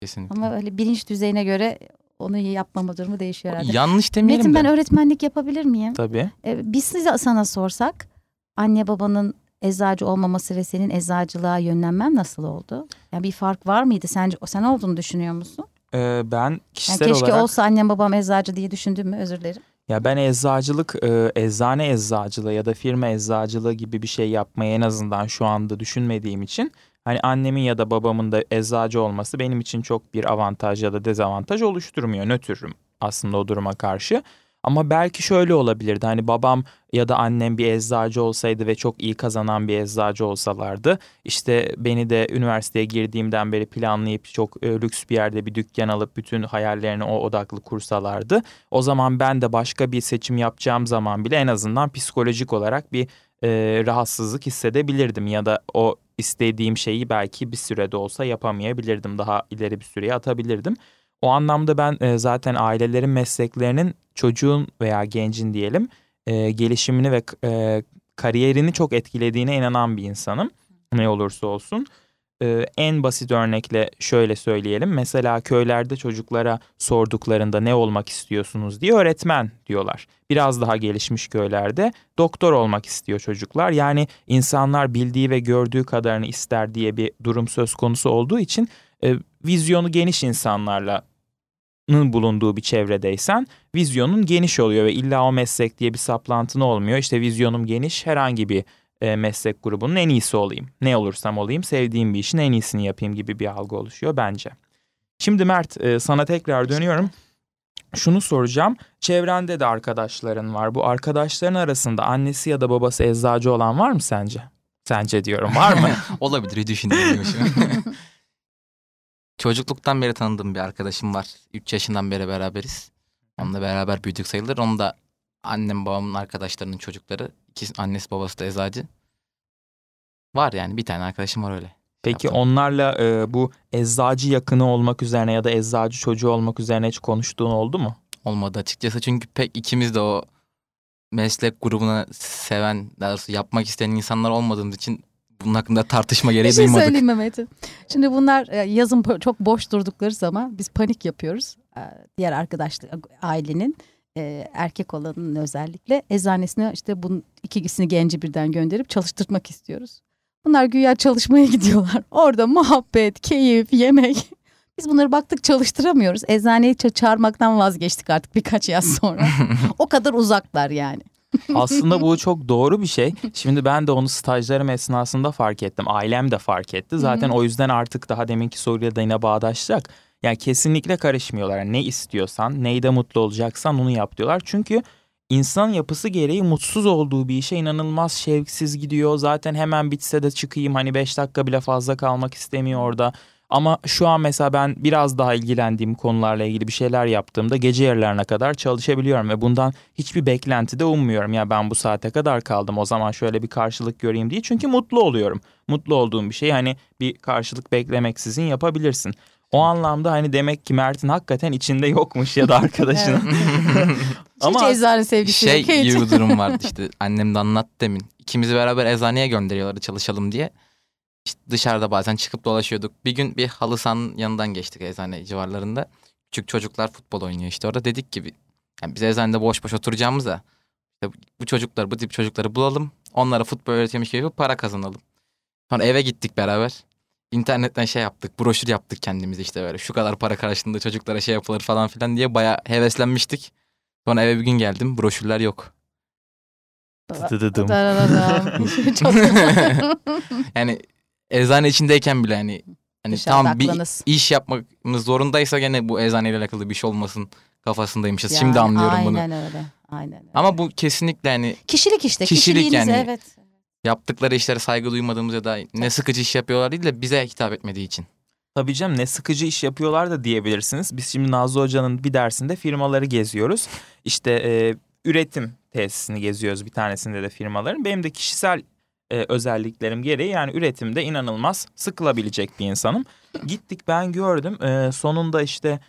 Kesinlikle. Ama öyle bilinç düzeyine göre onu yapmama durumu değişiyor herhalde. Yanlış demeyelim Metin de. ben öğretmenlik yapabilir miyim? Tabii. Ee, biz size sana sorsak anne babanın eczacı olmaması ve senin eczacılığa yönlenmen nasıl oldu? Yani bir fark var mıydı sence? Sen olduğunu düşünüyor musun? Ee, ben Yani kişisel keşke olarak... olsa annem babam eczacı diye düşündün mü? Özür dilerim. Ya ben eczacılık, e, eczane eczacılığı ya da firma eczacılığı gibi bir şey yapmayı en azından şu anda düşünmediğim için hani annemin ya da babamın da eczacı olması benim için çok bir avantaj ya da dezavantaj oluşturmuyor. Nötrüm aslında o duruma karşı. Ama belki şöyle olabilirdi. Hani babam ya da annem bir eczacı olsaydı ve çok iyi kazanan bir eczacı olsalardı. işte beni de üniversiteye girdiğimden beri planlayıp çok e, lüks bir yerde bir dükkan alıp bütün hayallerini o odaklı kursalardı. O zaman ben de başka bir seçim yapacağım zaman bile en azından psikolojik olarak bir e, rahatsızlık hissedebilirdim. Ya da o istediğim şeyi belki bir sürede olsa yapamayabilirdim. Daha ileri bir süreye atabilirdim. O anlamda ben e, zaten ailelerin mesleklerinin çocuğun veya gencin diyelim e, gelişimini ve e, kariyerini çok etkilediğine inanan bir insanım. Ne olursa olsun. E, en basit örnekle şöyle söyleyelim. Mesela köylerde çocuklara sorduklarında ne olmak istiyorsunuz diye öğretmen diyorlar. Biraz daha gelişmiş köylerde doktor olmak istiyor çocuklar. Yani insanlar bildiği ve gördüğü kadarını ister diye bir durum söz konusu olduğu için e, vizyonu geniş insanlarla bulunduğu bir çevredeysen vizyonun geniş oluyor ve illa o meslek diye bir saplantın olmuyor. İşte vizyonum geniş herhangi bir e, meslek grubunun en iyisi olayım. Ne olursam olayım sevdiğim bir işin en iyisini yapayım gibi bir algı oluşuyor bence. Şimdi Mert e, sana tekrar dönüyorum. Şunu soracağım. Çevrende de arkadaşların var. Bu arkadaşların arasında annesi ya da babası eczacı olan var mı sence? Sence diyorum var mı? Olabilir bir düşünüyormuşum. Çocukluktan beri tanıdığım bir arkadaşım var. 3 yaşından beri beraberiz. Onunla beraber büyüdük sayılır. Onun da annem babamın arkadaşlarının çocukları İkisi, annesi babası da eczacı. Var yani bir tane arkadaşım var öyle. Peki Yaptım. onlarla e, bu eczacı yakını olmak üzerine ya da eczacı çocuğu olmak üzerine hiç konuştuğun oldu mu? Olmadı açıkçası çünkü pek ikimiz de o meslek grubuna seven, daha doğrusu yapmak isteyen insanlar olmadığımız için bunun hakkında tartışma Bir gereği şey duymadık. söyleyeyim Mehmet'im. Şimdi bunlar e, yazın çok boş durdukları zaman biz panik yapıyoruz. E, Diğer arkadaşlar ailenin e, erkek olanın özellikle eczanesine işte bunun ikisini genci birden gönderip çalıştırmak istiyoruz. Bunlar güya çalışmaya gidiyorlar. Orada muhabbet, keyif, yemek. Biz bunları baktık çalıştıramıyoruz. Eczaneyi ça- çağırmaktan vazgeçtik artık birkaç yaz sonra. o kadar uzaklar yani. Aslında bu çok doğru bir şey. Şimdi ben de onu stajlarım esnasında fark ettim. Ailem de fark etti. Zaten o yüzden artık daha deminki soruyla da yine bağdaşacak. Yani kesinlikle karışmıyorlar. Ne istiyorsan, neyde mutlu olacaksan onu yap diyorlar. Çünkü insan yapısı gereği mutsuz olduğu bir işe inanılmaz şevksiz gidiyor. Zaten hemen bitse de çıkayım hani 5 dakika bile fazla kalmak istemiyor orada. Ama şu an mesela ben biraz daha ilgilendiğim konularla ilgili bir şeyler yaptığımda gece yarılarına kadar çalışabiliyorum ve bundan hiçbir beklenti de ummuyorum. Ya ben bu saate kadar kaldım o zaman şöyle bir karşılık göreyim diye. Çünkü mutlu oluyorum. Mutlu olduğum bir şey hani bir karşılık beklemeksizin yapabilirsin. O anlamda hani demek ki Mert'in hakikaten içinde yokmuş ya da arkadaşının. Hiç eczane sevgisi şey yok. Hiç. gibi bir durum vardı işte annem de anlattı demin. İkimizi beraber eczaneye gönderiyorlardı çalışalım diye. İşte dışarıda bazen çıkıp dolaşıyorduk. Bir gün bir halı sahanın yanından geçtik eczane civarlarında. Küçük çocuklar futbol oynuyor işte orada dedik ki yani biz eczanede boş boş oturacağımıza işte bu çocuklar bu tip çocukları bulalım. Onlara futbol öğretiyormuş gibi para kazanalım. Sonra eve gittik beraber. İnternetten şey yaptık, broşür yaptık kendimiz işte böyle. Şu kadar para karşılığında çocuklara şey yapılır falan filan diye bayağı heveslenmiştik. Sonra eve bir gün geldim, broşürler yok. Dıdıdım. Çok yani eczane içindeyken bile hani hani Dışarıda tam bir iş yapmamız zorundaysa gene bu eczaneyle alakalı bir şey olmasın kafasındaymışız. Yani Şimdi anlıyorum bunu. Aynen öyle. Aynen öyle. Ama bu kesinlikle hani kişilik işte. Kişilik Kişiliğiniz yani. evet. Yaptıkları işlere saygı duymadığımız ya da ne sıkıcı iş yapıyorlar değil de bize hitap etmediği için. Tabii canım ne sıkıcı iş yapıyorlar da diyebilirsiniz. Biz şimdi Nazlı Hoca'nın bir dersinde firmaları geziyoruz. İşte e, üretim tesisini geziyoruz bir tanesinde de firmaların. Benim de kişisel e, özelliklerim gereği yani üretimde inanılmaz sıkılabilecek bir insanım. Gittik ben gördüm e, sonunda işte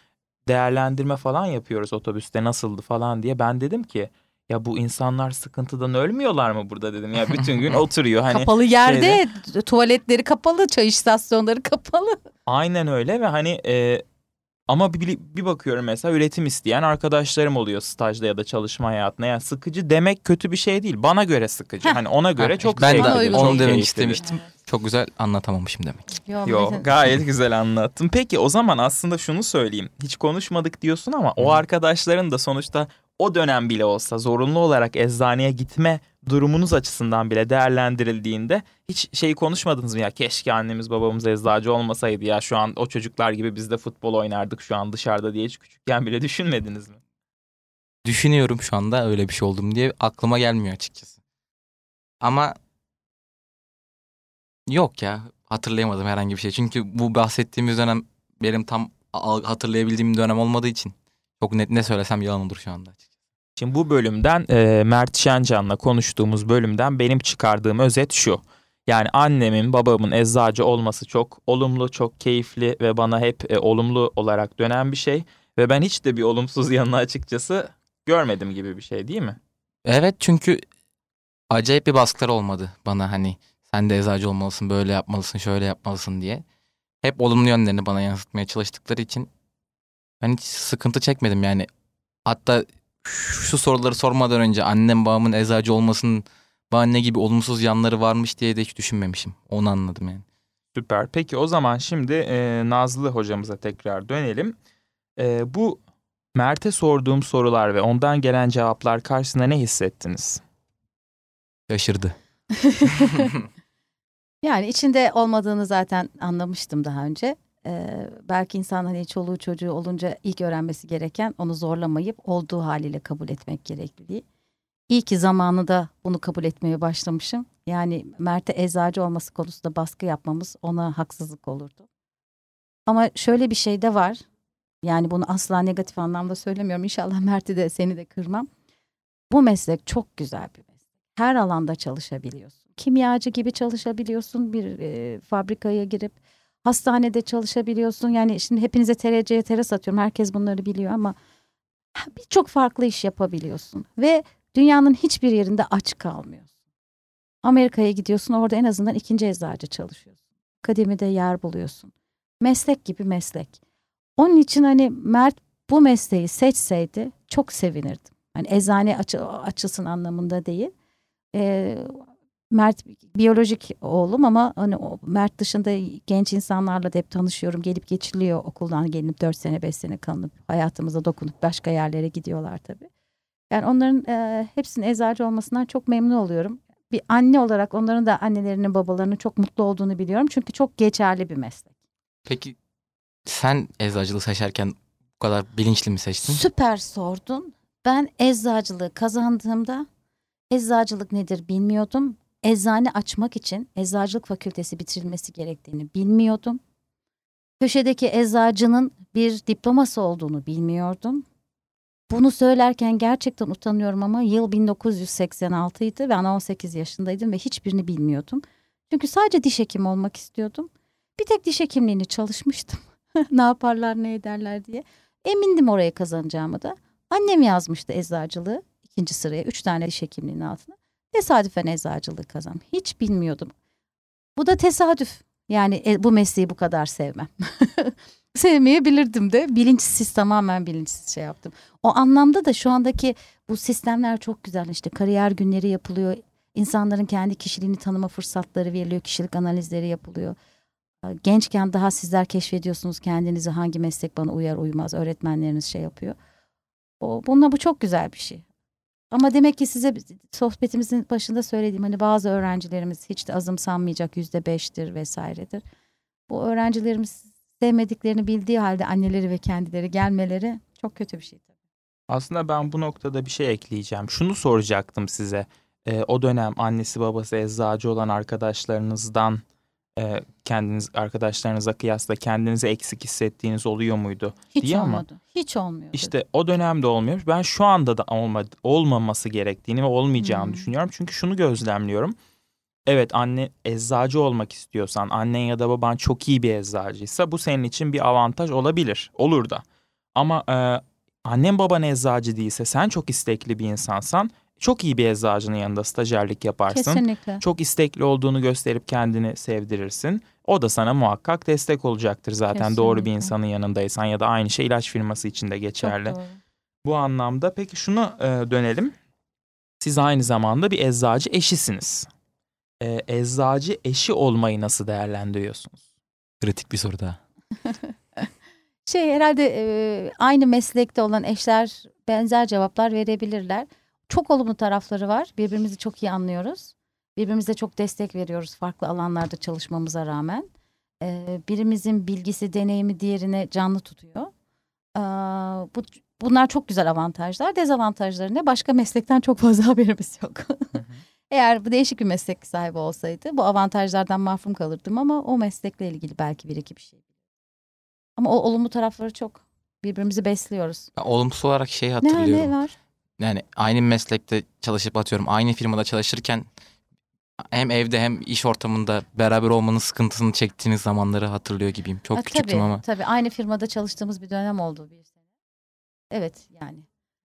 değerlendirme falan yapıyoruz otobüste nasıldı falan diye. Ben dedim ki ya bu insanlar sıkıntıdan ölmüyorlar mı burada dedim. Ya bütün gün oturuyor hani kapalı yerde tuvaletleri kapalı, çay istasyonları kapalı. Aynen öyle ve hani e, ama bir, bir bakıyorum mesela üretim isteyen arkadaşlarım oluyor stajda ya da çalışma hayatına. Yani sıkıcı demek kötü bir şey değil. Bana göre sıkıcı. Hani ona göre Ha, çok ben de onu demek istemiştim. Çok güzel anlatamamışım demek. Yo, Yo gayet güzel anlattın. Peki o zaman aslında şunu söyleyeyim. Hiç konuşmadık diyorsun ama o arkadaşların da sonuçta o dönem bile olsa zorunlu olarak eczaneye gitme durumunuz açısından bile değerlendirildiğinde hiç şeyi konuşmadınız mı ya keşke annemiz babamız eczacı olmasaydı ya şu an o çocuklar gibi biz de futbol oynardık şu an dışarıda diye hiç küçükken bile düşünmediniz mi? Düşünüyorum şu anda öyle bir şey oldum diye aklıma gelmiyor açıkçası. Ama yok ya hatırlayamadım herhangi bir şey. Çünkü bu bahsettiğimiz dönem benim tam hatırlayabildiğim dönem olmadığı için çok net ne söylesem yalan olur şu anda. Şimdi bu bölümden e, Mert Şencan'la konuştuğumuz bölümden benim çıkardığım özet şu. Yani annemin babamın eczacı olması çok olumlu, çok keyifli ve bana hep e, olumlu olarak dönen bir şey. Ve ben hiç de bir olumsuz yanını açıkçası görmedim gibi bir şey değil mi? Evet çünkü acayip bir baskılar olmadı bana hani sen de eczacı olmalısın, böyle yapmalısın, şöyle yapmalısın diye. Hep olumlu yönlerini bana yansıtmaya çalıştıkları için ben hiç sıkıntı çekmedim yani. Hatta şu soruları sormadan önce annem babamın eczacı olmasının bana ne gibi olumsuz yanları varmış diye de hiç düşünmemişim. Onu anladım yani. Süper. Peki o zaman şimdi e, Nazlı hocamıza tekrar dönelim. E, bu Mert'e sorduğum sorular ve ondan gelen cevaplar karşısında ne hissettiniz? Şaşırdı. Yani içinde olmadığını zaten anlamıştım daha önce. Ee, belki insan hani çoluğu çocuğu olunca ilk öğrenmesi gereken onu zorlamayıp olduğu haliyle kabul etmek gerekliliği. İyi ki zamanında bunu kabul etmeye başlamışım. Yani Mert'e eczacı olması konusunda baskı yapmamız ona haksızlık olurdu. Ama şöyle bir şey de var. Yani bunu asla negatif anlamda söylemiyorum. İnşallah Mert'i de seni de kırmam. Bu meslek çok güzel bir meslek. her alanda çalışabiliyorsun. Kimyacı gibi çalışabiliyorsun bir e, fabrikaya girip hastanede çalışabiliyorsun. Yani şimdi hepinize TRC'ye tere satıyorum. Herkes bunları biliyor ama birçok farklı iş yapabiliyorsun ve dünyanın hiçbir yerinde aç kalmıyorsun. Amerika'ya gidiyorsun orada en azından ikinci eczacı çalışıyorsun. Akademide yer buluyorsun. Meslek gibi meslek. Onun için hani Mert bu mesleği seçseydi çok sevinirdim. Hani eczane açı, açılsın anlamında değil. Ee, Mert biyolojik oğlum ama hani o, Mert dışında genç insanlarla da hep tanışıyorum. Gelip geçiliyor okuldan gelinip 4 sene 5 sene kalınıp hayatımıza dokunup başka yerlere gidiyorlar tabii. Yani onların e, hepsinin eczacı olmasından çok memnun oluyorum. Bir anne olarak onların da annelerinin babalarının çok mutlu olduğunu biliyorum. Çünkü çok geçerli bir meslek. Peki sen eczacılığı seçerken bu kadar bilinçli mi seçtin? Süper sordun. Ben eczacılığı kazandığımda eczacılık nedir bilmiyordum. Eczane açmak için eczacılık fakültesi bitirilmesi gerektiğini bilmiyordum. Köşedeki eczacının bir diploması olduğunu bilmiyordum. Bunu söylerken gerçekten utanıyorum ama yıl 1986 idi. Ben 18 yaşındaydım ve hiçbirini bilmiyordum. Çünkü sadece diş hekimi olmak istiyordum. Bir tek diş hekimliğini çalışmıştım. ne yaparlar ne ederler diye. Emindim oraya kazanacağımı da. Annem yazmıştı eczacılığı ikinci sıraya. Üç tane diş hekimliğinin altına. Tesadüfen eczacılığı kazandım. Hiç bilmiyordum. Bu da tesadüf. Yani e, bu mesleği bu kadar sevmem. Sevmeyebilirdim de bilinçsiz tamamen bilinçsiz şey yaptım. O anlamda da şu andaki bu sistemler çok güzel işte kariyer günleri yapılıyor. İnsanların kendi kişiliğini tanıma fırsatları veriliyor. Kişilik analizleri yapılıyor. Gençken daha sizler keşfediyorsunuz kendinizi hangi meslek bana uyar uymaz öğretmenleriniz şey yapıyor. O, bununla bu çok güzel bir şey. Ama demek ki size sohbetimizin başında söylediğim hani bazı öğrencilerimiz hiç de azımsanmayacak yüzde beştir vesairedir. Bu öğrencilerimiz sevmediklerini bildiği halde anneleri ve kendileri gelmeleri çok kötü bir şey. Aslında ben bu noktada bir şey ekleyeceğim. Şunu soracaktım size. Ee, o dönem annesi babası eczacı olan arkadaşlarınızdan e, kendiniz arkadaşlarınıza kıyasla kendinizi eksik hissettiğiniz oluyor muydu? Hiç diye ama olmadı. Hiç olmuyor. İşte o dönemde olmuyor. Ben şu anda da olma, olmaması gerektiğini ve olmayacağını Hmm. düşünüyorum. Çünkü şunu gözlemliyorum. Evet anne eczacı olmak istiyorsan annen ya da baban çok iyi bir eczacıysa bu senin için bir avantaj olabilir. Olur da. Ama e, annen baban eczacı değilse sen çok istekli bir insansan çok iyi bir eczacının yanında stajyerlik yaparsın. Kesinlikle. Çok istekli olduğunu gösterip kendini sevdirirsin. O da sana muhakkak destek olacaktır zaten doğru bir Kesinlikle. insanın yanındaysan ya da aynı şey ilaç firması için de Çok geçerli. doğru. Bu anlamda peki şunu e, dönelim. Siz aynı zamanda bir eczacı eşisiniz. E, eczacı eşi olmayı nasıl değerlendiriyorsunuz? Kritik bir soru daha. Şey herhalde e, aynı meslekte olan eşler benzer cevaplar verebilirler. Çok olumlu tarafları var. Birbirimizi çok iyi anlıyoruz. Birbirimize çok destek veriyoruz farklı alanlarda çalışmamıza rağmen. E, birimizin bilgisi, deneyimi diğerine canlı tutuyor. Aa, bu bunlar çok güzel avantajlar. Dezavantajları ne? Başka meslekten çok fazla haberimiz yok. Eğer bu değişik bir meslek sahibi olsaydı bu avantajlardan mahrum kalırdım ama o meslekle ilgili belki bir iki bir şey. Ama o olumlu tarafları çok. Birbirimizi besliyoruz. Ben olumsuz olarak şeyi Ne, hatırlıyorum. ne var? Yani aynı meslekte çalışıp atıyorum aynı firmada çalışırken hem evde hem iş ortamında beraber olmanın sıkıntısını çektiğiniz zamanları hatırlıyor gibiyim. Çok Ha, küçüktüm tabii, ama Tabii aynı firmada çalıştığımız bir dönem oldu bir sene. Evet yani.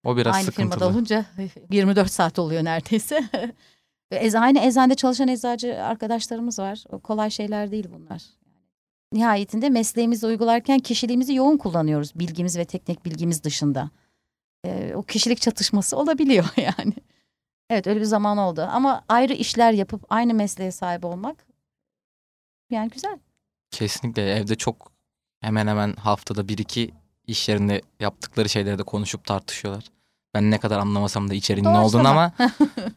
o biraz aynı sıkıntılı. firmada olunca 24 saat oluyor neredeyse. Aynı eczanede çalışan eczacı arkadaşlarımız var. O kolay şeyler değil bunlar. Nihayetinde mesleğimizi uygularken kişiliğimizi yoğun kullanıyoruz. Bilgimiz ve teknik bilgimiz dışında. Ee, o kişilik çatışması olabiliyor yani. Evet öyle bir zaman oldu. Ama ayrı işler yapıp aynı mesleğe sahip olmak yani güzel. Kesinlikle evde çok hemen hemen haftada bir iki iş yerinde yaptıkları şeyleri de konuşup tartışıyorlar. Ben ne kadar anlamasam da içeriğinin ne olduğunu ama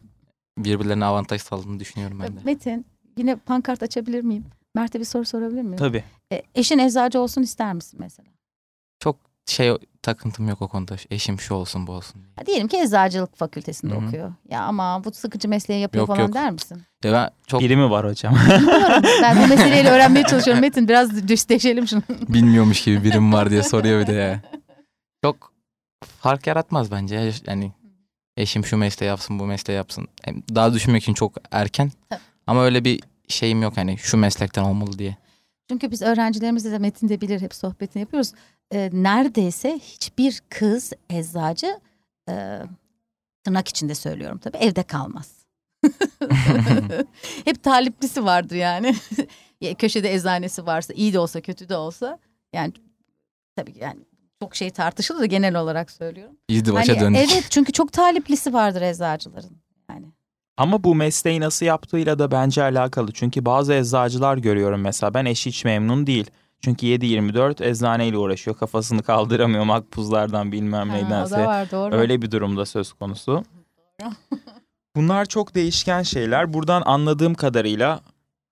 birbirlerine avantaj sağladığını düşünüyorum ben de. Metin yine pankart açabilir miyim? Mert'e bir soru sorabilir miyim? Tabii. E, eşin eczacı olsun ister misin mesela? Şey takıntım yok o konuda. Eşim şu olsun bu olsun. Ha, diyelim ki eczacılık fakültesinde Hı hı. okuyor. Ya ama bu sıkıcı mesleği yapıyor Yok, falan yok. der misin? Ya ben çok Biri mi var hocam? Bilmiyorum. ben bu meseleyle öğrenmeye çalışıyorum. Metin biraz düzleşelim şunu. bilmiyormuş gibi birim var diye soruyor bir de ya. Çok fark yaratmaz bence. ya. Yani eşim şu mesleği yapsın bu mesleği yapsın. Daha düşünmek için çok erken. Ama öyle bir şeyim yok hani şu meslekten olmalı diye. Çünkü biz öğrencilerimizle de Metin de bilir hep sohbetini yapıyoruz. Ee, neredeyse hiçbir kız eczacı e, tırnak içinde söylüyorum tabii evde kalmaz. hep taliplisi vardır yani. Ya Köşede eczanesi varsa iyi de olsa kötü de olsa yani tabii yani çok şey tartışılır da genel olarak söylüyorum. İyiydi başa Hani, döndük. evet çünkü çok taliplisi vardır eczacıların. Yani Ama bu mesleği nasıl yaptığıyla da bence alakalı. Çünkü bazı eczacılar görüyorum mesela. Ben eşi hiç memnun değil. Çünkü 7-24 eczaneyle uğraşıyor. Kafasını kaldıramıyor makbuzlardan bilmem ha, neydense. var doğru. Öyle bir durumda söz konusu. Bunlar çok değişken şeyler. Buradan anladığım kadarıyla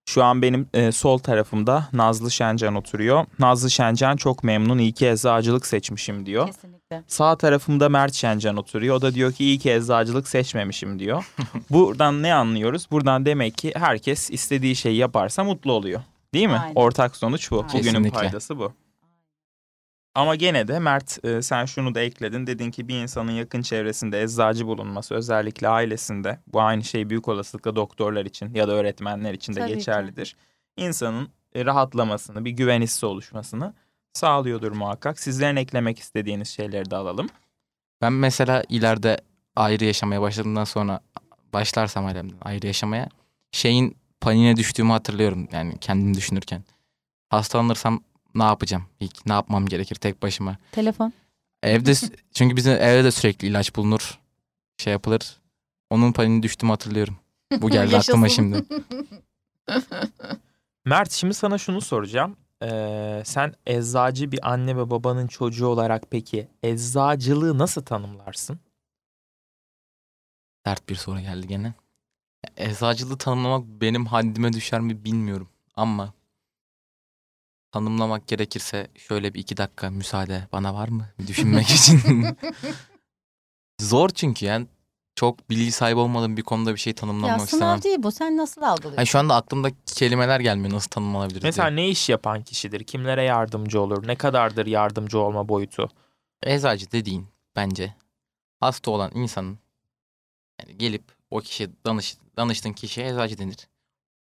şu an benim e, sol tarafımda Nazlı Şencan oturuyor. Nazlı Şencan çok memnun. İyi ki eczacılık seçmişim diyor. Kesinlikle. Sağ tarafımda Mert Şencan oturuyor. O da diyor ki iyi ki eczacılık seçmemişim diyor. Buradan ne anlıyoruz? Buradan demek ki herkes istediği şeyi yaparsa mutlu oluyor. Değil mi? Aynen. Ortak sonuç bu. Aynen. Bugünün Kesinlikle. paydası bu. Ama gene de Mert e, sen şunu da ekledin. Dedin ki bir insanın yakın çevresinde eczacı bulunması özellikle ailesinde bu aynı şey büyük olasılıkla doktorlar için ya da öğretmenler için de Tabii ki. geçerlidir. İnsanın e, rahatlamasını, bir güven hissi oluşmasını sağlıyordur muhakkak. Sizlerin eklemek istediğiniz şeyleri de alalım. Ben mesela ileride ayrı yaşamaya başladığımdan sonra başlarsam ailemden ayrı yaşamaya şeyin paniğine düştüğümü hatırlıyorum yani kendimi düşünürken. Hastalanırsam ne yapacağım? İlk ne yapmam gerekir tek başıma? Telefon. Evde çünkü bizim evde de sürekli ilaç bulunur. Şey yapılır. Onun paniğine düştüğümü hatırlıyorum. Bu geldi aklıma şimdi. Mert şimdi sana şunu soracağım. Ee, sen eczacı bir anne ve babanın çocuğu olarak peki eczacılığı nasıl tanımlarsın? Dert bir soru geldi gene. Eczacılığı tanımlamak benim haddime düşer mi bilmiyorum. Ama tanımlamak gerekirse şöyle bir iki dakika müsaade bana var mı? Düşünmek için. Zor çünkü yani çok bilgi sahibi olmadığım bir konuda bir şey Ya tanımlamak sınav istemem. değil bu. Sen nasıl algılıyorsun? Yani şu anda aklımda kelimeler gelmiyor nasıl tanımlanabilir Mesela diye. ne iş yapan kişidir? Kimlere yardımcı olur? Ne kadardır yardımcı olma boyutu? Eczacı dediğin bence hasta olan insanın yani gelip o kişiye danış, danıştığın kişiye eczacı denir.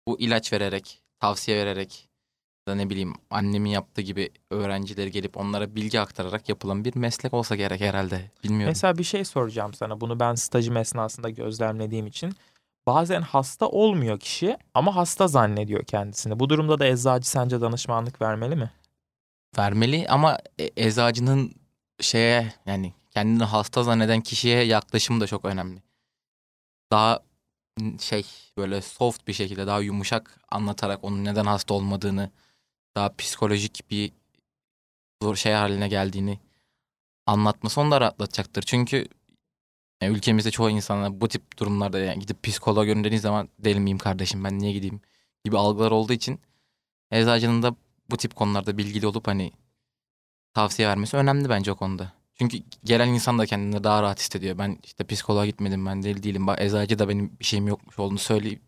Bu ilaç vererek, tavsiye vererek ya da ne bileyim annemin yaptığı gibi öğrencileri gelip onlara bilgi aktararak yapılan bir meslek olsa gerek herhalde. Bilmiyorum. Mesela bir şey soracağım sana. Bunu ben stajım esnasında gözlemlediğim için. Bazen hasta olmuyor kişi ama hasta zannediyor kendisini. Bu durumda da eczacı sence danışmanlık vermeli mi? Vermeli ama e- eczacının şeye yani kendini hasta zanneden kişiye yaklaşımı da çok önemli. Daha şey böyle soft bir şekilde daha yumuşak anlatarak onun neden hasta olmadığını daha psikolojik bir zor şey haline geldiğini anlatması onu da rahatlatacaktır. Çünkü e, ülkemizde çoğu insanlar bu tip durumlarda yani gidip psikoloğa gönderdiği zaman deli miyim kardeşim ben niye gideyim gibi algılar olduğu için eczacının da bu tip konularda bilgili olup hani tavsiye vermesi önemli bence o konuda. Çünkü gelen insan da kendini daha rahat hissediyor. Ben işte psikoloğa gitmedim ben deli değilim. Bak eczacı da benim bir şeyim yokmuş olduğunu söyleyip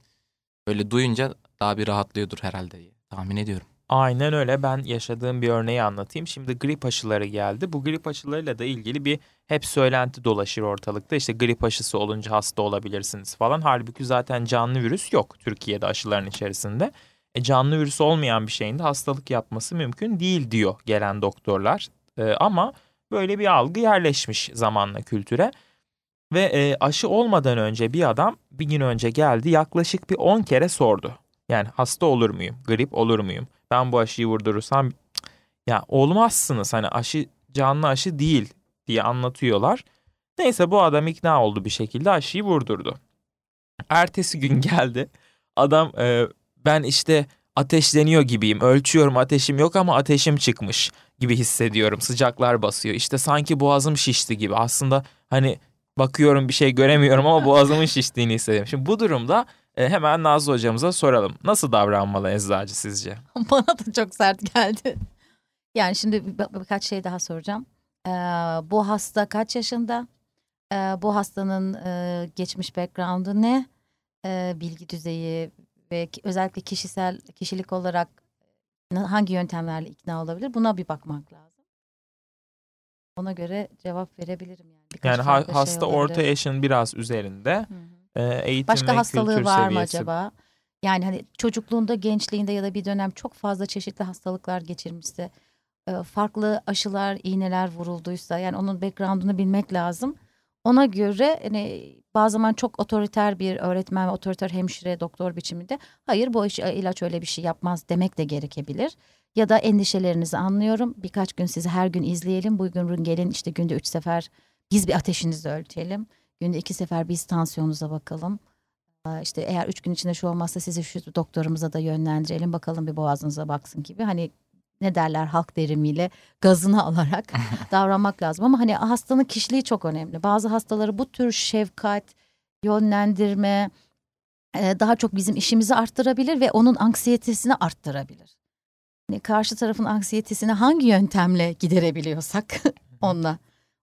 böyle duyunca daha bir rahatlıyordur herhalde diye tahmin ediyorum. Aynen öyle. Ben yaşadığım bir örneği anlatayım. Şimdi grip aşıları geldi. Bu grip aşılarıyla da ilgili bir hep söylenti dolaşır ortalıkta. İşte grip aşısı olunca hasta olabilirsiniz falan. Halbuki zaten canlı virüs yok Türkiye'de aşıların içerisinde. E, canlı virüs olmayan bir şeyin de hastalık yapması mümkün değil diyor gelen doktorlar. E, ama böyle bir algı yerleşmiş zamanla kültüre. Ve e, aşı olmadan önce bir adam bir gün önce geldi yaklaşık bir 10 kere sordu. Yani hasta olur muyum? Grip olur muyum? Ben bu aşıyı vurdurursam ya olmazsınız hani aşı canlı aşı değil diye anlatıyorlar. Neyse bu adam ikna oldu bir şekilde aşıyı vurdurdu. Ertesi gün geldi. Adam e, ben işte ateşleniyor gibiyim. Ölçüyorum ateşim yok ama ateşim çıkmış gibi hissediyorum. Sıcaklar basıyor. İşte sanki boğazım şişti gibi. Aslında hani bakıyorum bir şey göremiyorum ama boğazımın şiştiğini hissediyorum. Şimdi bu durumda e, hemen Nazlı hocamıza soralım. Nasıl davranmalı eczacı sizce? Bana da çok sert geldi. Yani şimdi bir- bir- birkaç şey daha soracağım. Ee, bu hasta kaç yaşında? Ee, bu hastanın e, geçmiş background'u ne? Ee, bilgi düzeyi ve özellikle kişisel kişilik olarak hangi yöntemlerle ikna olabilir? Buna bir bakmak lazım. Ona göre cevap verebilirim yani. birkaç Yani ha- şey hasta orta olabilir. yaşın biraz üzerinde. Hı hı. E, eğitim Başka ve hastalığı var mı seviyesi. acaba? Yani hani çocukluğunda, gençliğinde ya da bir dönem çok fazla çeşitli hastalıklar geçirmişse, e, farklı aşılar, iğneler vurulduysa yani onun background'unu bilmek lazım. Ona göre hani bazı zaman çok otoriter bir öğretmen ve otoriter hemşire, doktor biçiminde hayır bu iş, ilaç öyle bir şey yapmaz demek de gerekebilir. Ya da endişelerinizi anlıyorum. Birkaç gün sizi her gün izleyelim. Bugün gelin işte günde üç sefer biz bir ateşinizi ölçelim. Günde iki sefer biz tansiyonunuza bakalım. İşte eğer üç gün içinde şu olmazsa sizi şu doktorumuza da yönlendirelim. Bakalım bir boğazınıza baksın gibi. Hani ne derler halk derimiyle gazını alarak davranmak lazım. Ama hani hastanın kişiliği çok önemli. Bazı hastaları bu tür şefkat, yönlendirme e, daha çok bizim işimizi arttırabilir ve onun anksiyetesini arttırabilir. Hani karşı tarafın anksiyetesini hangi yöntemle giderebiliyorsak onunla.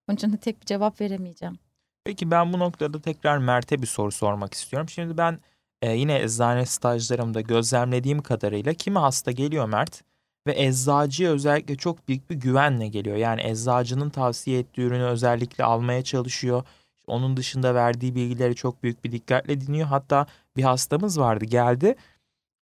Onun için de tek bir cevap veremeyeceğim. Peki ben bu noktada tekrar Mert'e bir soru sormak istiyorum. Şimdi ben e, yine eczane stajlarımda gözlemlediğim kadarıyla kimi hasta geliyor Mert ve eczacıya özellikle çok büyük bir güvenle geliyor. Yani eczacının tavsiye ettiği ürünü özellikle almaya çalışıyor. Onun dışında verdiği bilgileri çok büyük bir dikkatle dinliyor. Hatta bir hastamız vardı geldi.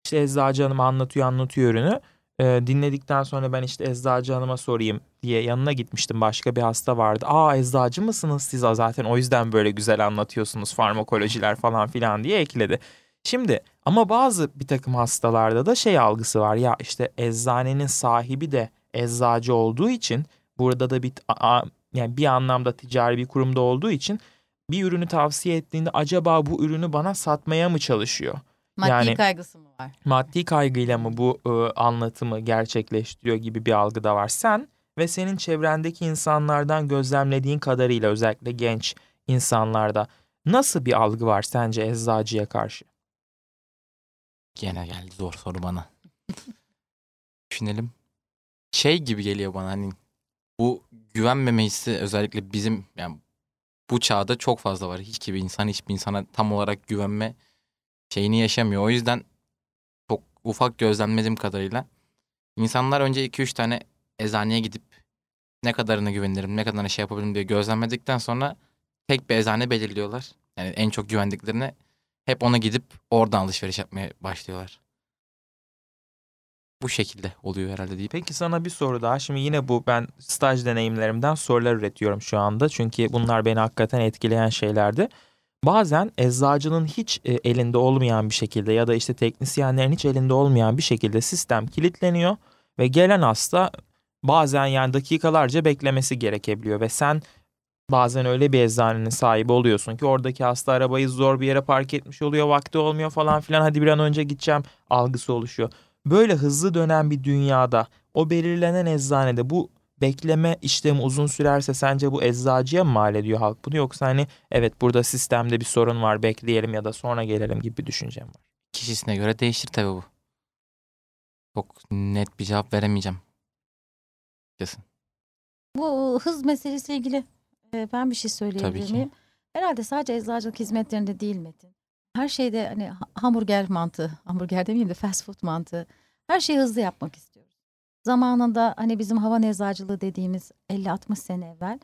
İşte eczacı hanım anlatıyor anlatıyor ürünü. E, dinledikten sonra ben işte eczacı hanıma sorayım diye yanına gitmiştim. Başka bir hasta vardı. Aa eczacı mısınız siz zaten o yüzden böyle güzel anlatıyorsunuz farmakolojiler falan filan diye ekledi. Şimdi ama bazı bir takım hastalarda da şey algısı var ya işte eczanenin sahibi de eczacı olduğu için burada da bir yani bir anlamda ticari bir kurumda olduğu için bir ürünü tavsiye ettiğinde acaba bu ürünü bana satmaya mı çalışıyor? Maddi Yani- kaygısı mı var? maddi kaygıyla mı bu e, anlatımı gerçekleştiriyor gibi bir algı da var. Sen ve senin çevrendeki insanlardan gözlemlediğin kadarıyla özellikle genç insanlarda nasıl bir algı var sence eczacıya karşı? Gene geldi zor soru bana. Düşünelim. Şey gibi geliyor bana hani bu güvenmeme hissi özellikle bizim yani bu çağda çok fazla var. Hiç gibi insan hiçbir insana tam olarak güvenme şeyini yaşamıyor. O yüzden çok ufak gözlemlediğim kadarıyla insanlar önce 2-3 tane eczaneye gidip ne kadarına güvenirim, ne kadarına şey yapabilirim diye gözlemledikten sonra tek bir eczane belirliyorlar. Yani en çok güvendiklerini hep ona gidip oradan alışveriş yapmaya başlıyorlar. Bu şekilde oluyor herhalde deyip. Peki sana bir soru daha. Şimdi yine bu ben staj deneyimlerimden sorular üretiyorum şu anda. Çünkü bunlar beni hakikaten etkileyen şeylerdi. Bazen eczacının hiç e, elinde olmayan bir şekilde ya da işte teknisyenlerin hiç elinde olmayan bir şekilde sistem kilitleniyor ve gelen hasta bazen yani dakikalarca beklemesi gerekebiliyor ve sen bazen öyle bir eczanenin sahibi oluyorsun ki oradaki hasta arabayı zor bir yere park etmiş oluyor vakti olmuyor falan filan hadi bir an önce gideceğim algısı oluşuyor. Böyle hızlı dönen bir dünyada o belirlenen eczanede bu bekleme işlemi uzun sürerse sence bu eczacıya mı mal ediyor halk bunu yoksa hani evet burada sistemde bir sorun var bekleyelim ya da sonra gelelim gibi bir düşüncem var. Kişisine göre değişir tabii bu. Çok net bir cevap veremeyeceğim. Kesin. Bu hız meselesiyle ilgili ben bir şey söyleyebilir miyim? Herhalde sadece eczacılık hizmetlerinde değil Metin. Her şeyde hani ha- hamburger mantığı, hamburger demeyeyim de fast food mantığı. Her şeyi hızlı yapmak istiyoruz. Zamanında hani bizim havan eczacılığı dediğimiz 50-60 sene evvel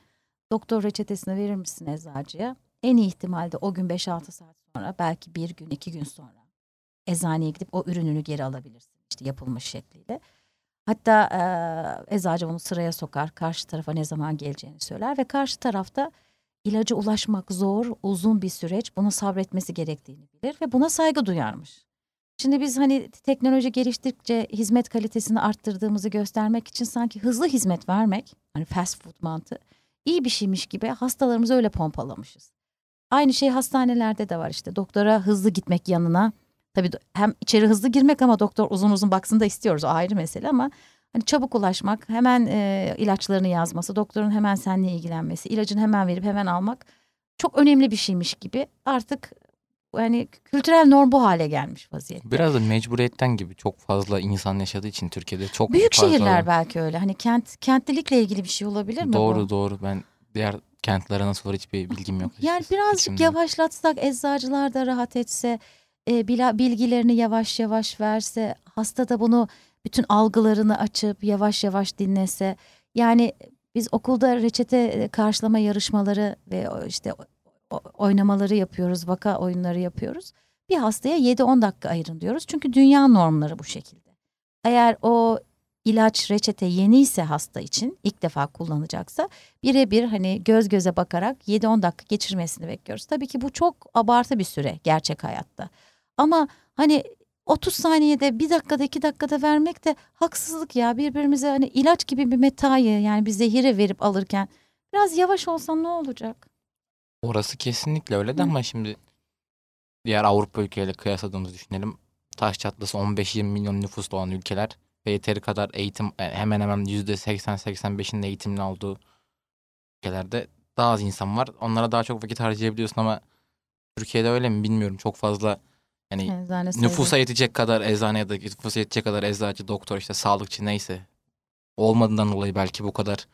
doktor reçetesini verir misin eczacıya? En iyi ihtimalde o gün 5-6 saat sonra belki bir gün iki gün sonra eczaneye gidip o ürününü geri alabilirsin. İşte yapılmış şekliyle. Hatta e, eczacı onu sıraya sokar. Karşı tarafa ne zaman geleceğini söyler ve karşı tarafta ilaca ulaşmak zor, uzun bir süreç. Buna sabretmesi gerektiğini bilir ve buna saygı duyarmış. Şimdi biz hani teknoloji geliştikçe hizmet kalitesini arttırdığımızı göstermek için sanki hızlı hizmet vermek, hani fast food mantığı iyi bir şeymiş gibi hastalarımızı öyle pompalamışız. Aynı şey hastanelerde de var işte. Doktora hızlı gitmek yanına. Tabii hem içeri hızlı girmek ama doktor uzun uzun baksın da istiyoruz. O ayrı mesele ama hani çabuk ulaşmak, hemen e, ilaçlarını yazması, doktorun hemen seninle ilgilenmesi, ilacını hemen verip hemen almak çok önemli bir şeymiş gibi. Artık yani kültürel norm bu hale gelmiş vaziyette. Biraz da mecburiyetten gibi çok fazla insan yaşadığı için Türkiye'de çok Büyük fazla- şehirler belki öyle. Hani kent kentlilikle ilgili bir şey olabilir mi Doğru bu? doğru ben diğer kentlere nasıl olur hiçbir bilgim yok. Yani birazcık İçimde. yavaşlatsak eczacılar da rahat etse, e, bilgilerini yavaş yavaş verse, hasta da bunu bütün algılarını açıp yavaş yavaş dinlese. Yani Biz okulda reçete e, karşılama yarışmaları ve işte oynamaları yapıyoruz, vaka oyunları yapıyoruz. Bir hastaya 7-10 dakika ayırın diyoruz. Çünkü dünya normları bu şekilde. Eğer o ilaç reçete yeniyse hasta için ilk defa kullanacaksa birebir hani göz göze bakarak 7-10 dakika geçirmesini bekliyoruz. Tabii ki bu çok abartı bir süre gerçek hayatta. Ama hani 30 saniyede bir dakikada iki dakikada vermek de haksızlık ya birbirimize hani ilaç gibi bir metayı yani bir zehiri verip alırken biraz yavaş olsan ne olacak? Orası kesinlikle öyle de Hı. ama şimdi diğer Avrupa ülkeleriyle kıyasladığımızı düşünelim. Taş çatlası 15-20 milyon nüfuslu olan ülkeler ve yeteri kadar eğitim e, hemen hemen %80-85'in de eğitimli olduğu ülkelerde daha az insan var. Onlara daha çok vakit harcayabiliyorsun ama Türkiye'de öyle mi bilmiyorum. Çok fazla yani Eczane nüfusa yetecek kadar eczane ya da nüfusa yetecek kadar eczacı, doktor işte sağlıkçı neyse olmadığından dolayı belki bu kadar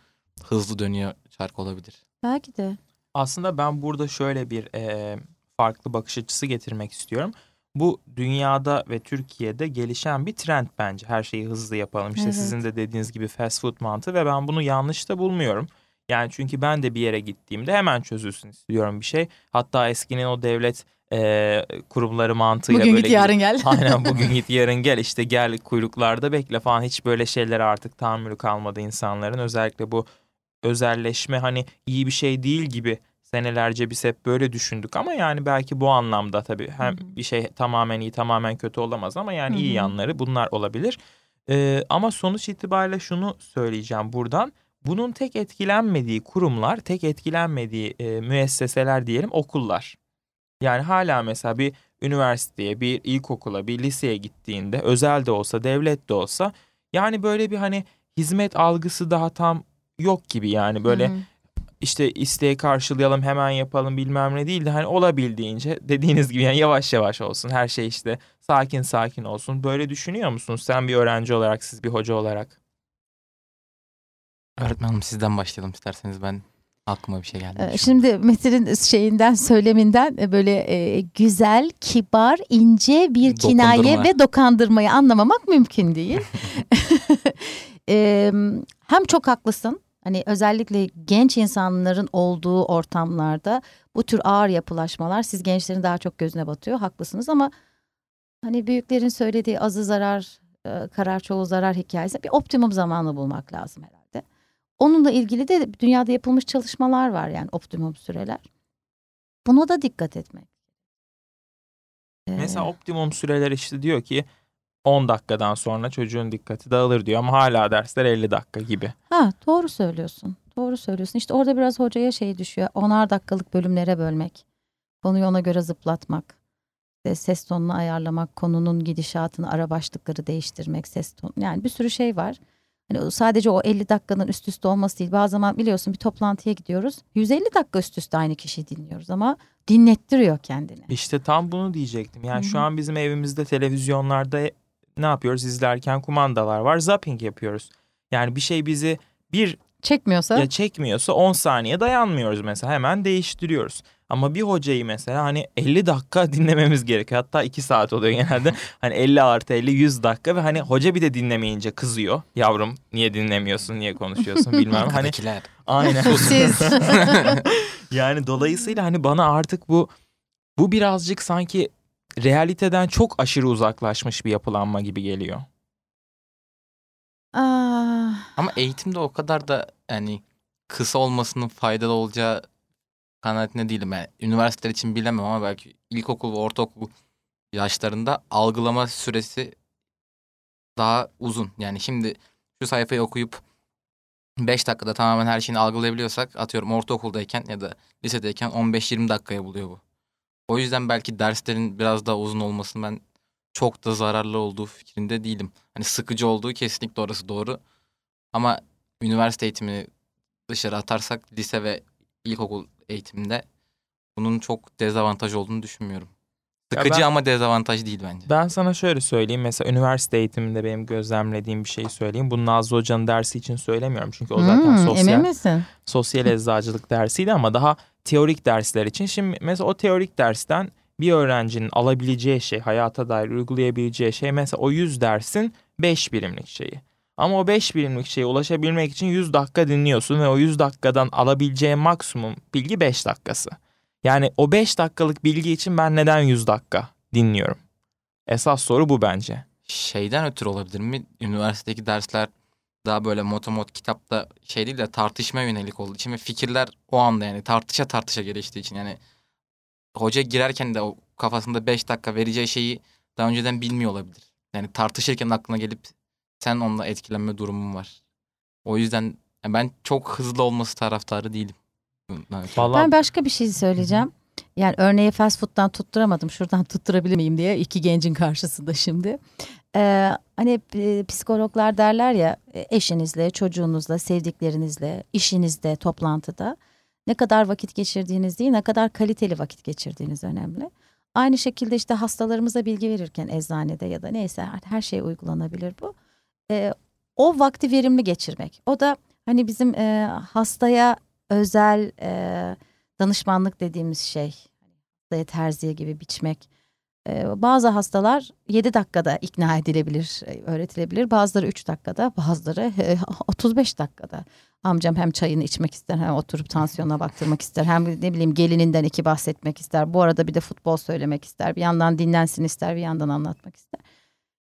hızlı dönüyor çark olabilir. Belki de. Aslında ben burada şöyle bir e, farklı bakış açısı getirmek istiyorum. Bu dünyada ve Türkiye'de gelişen bir trend bence. Her şeyi hızlı yapalım. İşte Evet. sizin de dediğiniz gibi fast food mantığı ve ben bunu yanlış da bulmuyorum. Yani çünkü ben de bir yere gittiğimde hemen çözülsün istiyorum bir şey. Hatta eskinin o devlet e, kurumları mantığıyla Bugün böyle git yarın gel. Aynen bugün git yarın gel işte gel kuyruklarda bekle falan hiç böyle şeylere artık tahammülü kalmadı insanların. Özellikle bu özelleşme hani iyi bir şey değil gibi senelerce biz hep böyle düşündük ama yani belki bu anlamda tabii hem Hı hı. bir şey tamamen iyi tamamen kötü olamaz ama yani Hı iyi yanları bunlar olabilir. Ee, ama sonuç itibariyle şunu söyleyeceğim buradan. Bunun tek etkilenmediği kurumlar, tek etkilenmediği e, müesseseler diyelim okullar. Yani hala mesela bir üniversiteye, bir ilkokula, bir liseye gittiğinde özel de olsa, devlet de olsa yani böyle bir hani hizmet algısı daha tam yok gibi yani böyle Hı hı. işte isteği karşılayalım hemen yapalım bilmem ne değil de hani olabildiğince dediğiniz gibi yani yavaş yavaş olsun her şey işte sakin sakin olsun. Böyle düşünüyor musunuz sen bir öğrenci olarak siz bir hoca olarak? Öğretmenim sizden başlayalım isterseniz ben aklıma bir şey geldi. Ee, Şimdi Metin'in şeyinden söyleminden e, böyle e, güzel, kibar, ince bir kinaye Dokundurma. ve dokandırmayı anlamamak mümkün değil. Ee, hem çok haklısın. Hani özellikle genç insanların olduğu ortamlarda bu tür ağır yapılaşmalar siz gençlerin daha çok gözüne batıyor. Haklısınız ama hani büyüklerin söylediği azı zarar, e, karar çoğu zarar hikayesi bir optimum zamanı bulmak lazım herhalde. Onunla ilgili de dünyada yapılmış çalışmalar var yani optimum süreler. Buna da dikkat etmek. Ee, Mesela optimum süreler işte diyor ki 10 dakikadan sonra çocuğun dikkati dağılır diyor ama hala dersler 50 dakika gibi. Ha doğru söylüyorsun. Doğru söylüyorsun. İşte orada biraz hocaya şey düşüyor. Onar dakikalık bölümlere bölmek. Konuyu ona göre zıplatmak. İşte ses tonunu ayarlamak, konunun gidişatını, ara başlıkları değiştirmek, ses tonu. Yani bir sürü şey var. Hani sadece o 50 dakikanın üst üste olması değil. Bazı zaman biliyorsun bir toplantıya gidiyoruz. 150 dakika üst üste aynı kişiyi dinliyoruz ama dinlettiriyor kendini. İşte tam bunu diyecektim. Yani Hı şu an bizim evimizde televizyonlarda ne yapıyoruz izlerken kumandalar var zapping yapıyoruz. Yani bir şey bizi bir Çekmiyorsa ya çekmiyorsa 10 saniye dayanmıyoruz mesela hemen değiştiriyoruz. Ama bir hocayı mesela hani 50 dakika dinlememiz gerekiyor. Hatta 2 saat oluyor genelde. Hani 50 artı 50 100 dakika ve hani hoca bir de dinlemeyince kızıyor. Yavrum niye dinlemiyorsun niye konuşuyorsun bilmem. hani aynen. siz. yani dolayısıyla hani bana artık bu bu birazcık sanki realiteden çok aşırı uzaklaşmış bir yapılanma gibi geliyor. Aa, Ama eğitimde o kadar da yani kısa olmasının faydalı olacağı kanaatinde değilim. Yani üniversiteler için bilemem ama belki ilkokul ve ortaokul yaşlarında algılama süresi daha uzun. Yani şimdi şu sayfayı okuyup 5 dakikada tamamen her şeyini algılayabiliyorsak atıyorum ortaokuldayken ya da lisedeyken 15-20 dakikaya buluyor bu. O yüzden belki derslerin biraz daha uzun olmasının ben çok da zararlı olduğu fikrinde değilim. Hani sıkıcı olduğu kesinlikle orası doğru. Ama üniversite eğitimini dışarı atarsak lise ve ilkokul eğitiminde bunun çok dezavantaj olduğunu düşünmüyorum. Sıkıcı ben- ama dezavantaj değil bence. Ben sana şöyle söyleyeyim. Mesela üniversite eğitiminde benim gözlemlediğim bir şeyi söyleyeyim. Bunu Nazlı Hoca'nın dersi için söylemiyorum. Çünkü o zaten hmm, sosyal, emin misin? sosyal eczacılık dersiydi ama daha teorik dersler için. Şimdi mesela o teorik dersten bir öğrencinin alabileceği şey, hayata dair uygulayabileceği şey mesela o 100 dersin 5 birimlik şeyi. Ama o 5 birimlik şeye ulaşabilmek için 100 dakika dinliyorsun ve o 100 dakikadan alabileceğin maksimum bilgi 5 dakikası. Yani o 5 dakikalık bilgi için ben neden 100 dakika dinliyorum? Esas soru bu bence. Şeyden ötürü olabilir mi? Üniversitedeki dersler daha böyle motomot kitapta şey değil de tartışma yönelik olduğu için ve fikirler o anda yani tartışa tartışa geliştiği için yani hoca girerken de o kafasında 5 dakika vereceği şeyi daha önceden bilmiyor olabilir. Yani tartışırken aklına gelip sen onunla etkilenme durumun var. O yüzden ben çok hızlı olması taraftarı değilim. Vallahi Ben başka bir şey söyleyeceğim. Yani örneği fast food'dan tutturamadım. Şuradan tutturabilir miyim diye iki gencin karşısında şimdi. Ee, hani e, psikologlar derler ya e, eşinizle, çocuğunuzla, sevdiklerinizle, işinizde, toplantıda ne kadar vakit geçirdiğiniz değil, ne kadar kaliteli vakit geçirdiğiniz önemli. Aynı şekilde işte hastalarımıza bilgi verirken eczanede ya da neyse her şeye uygulanabilir bu. Ee, o vakti verimli geçirmek. O da hani bizim e, hastaya özel e, danışmanlık dediğimiz şey. Hastaya terziye gibi biçmek. E, bazı hastalar 7 dakikada ikna edilebilir, e, öğretilebilir. Bazıları 3 dakikada, bazıları e, 35 dakikada. Amcam hem çayını içmek ister hem oturup tansiyona baktırmak ister. Hem ne bileyim gelininden iki bahsetmek ister. Bu arada bir de futbol söylemek ister. Bir yandan dinlensin ister, bir yandan anlatmak ister.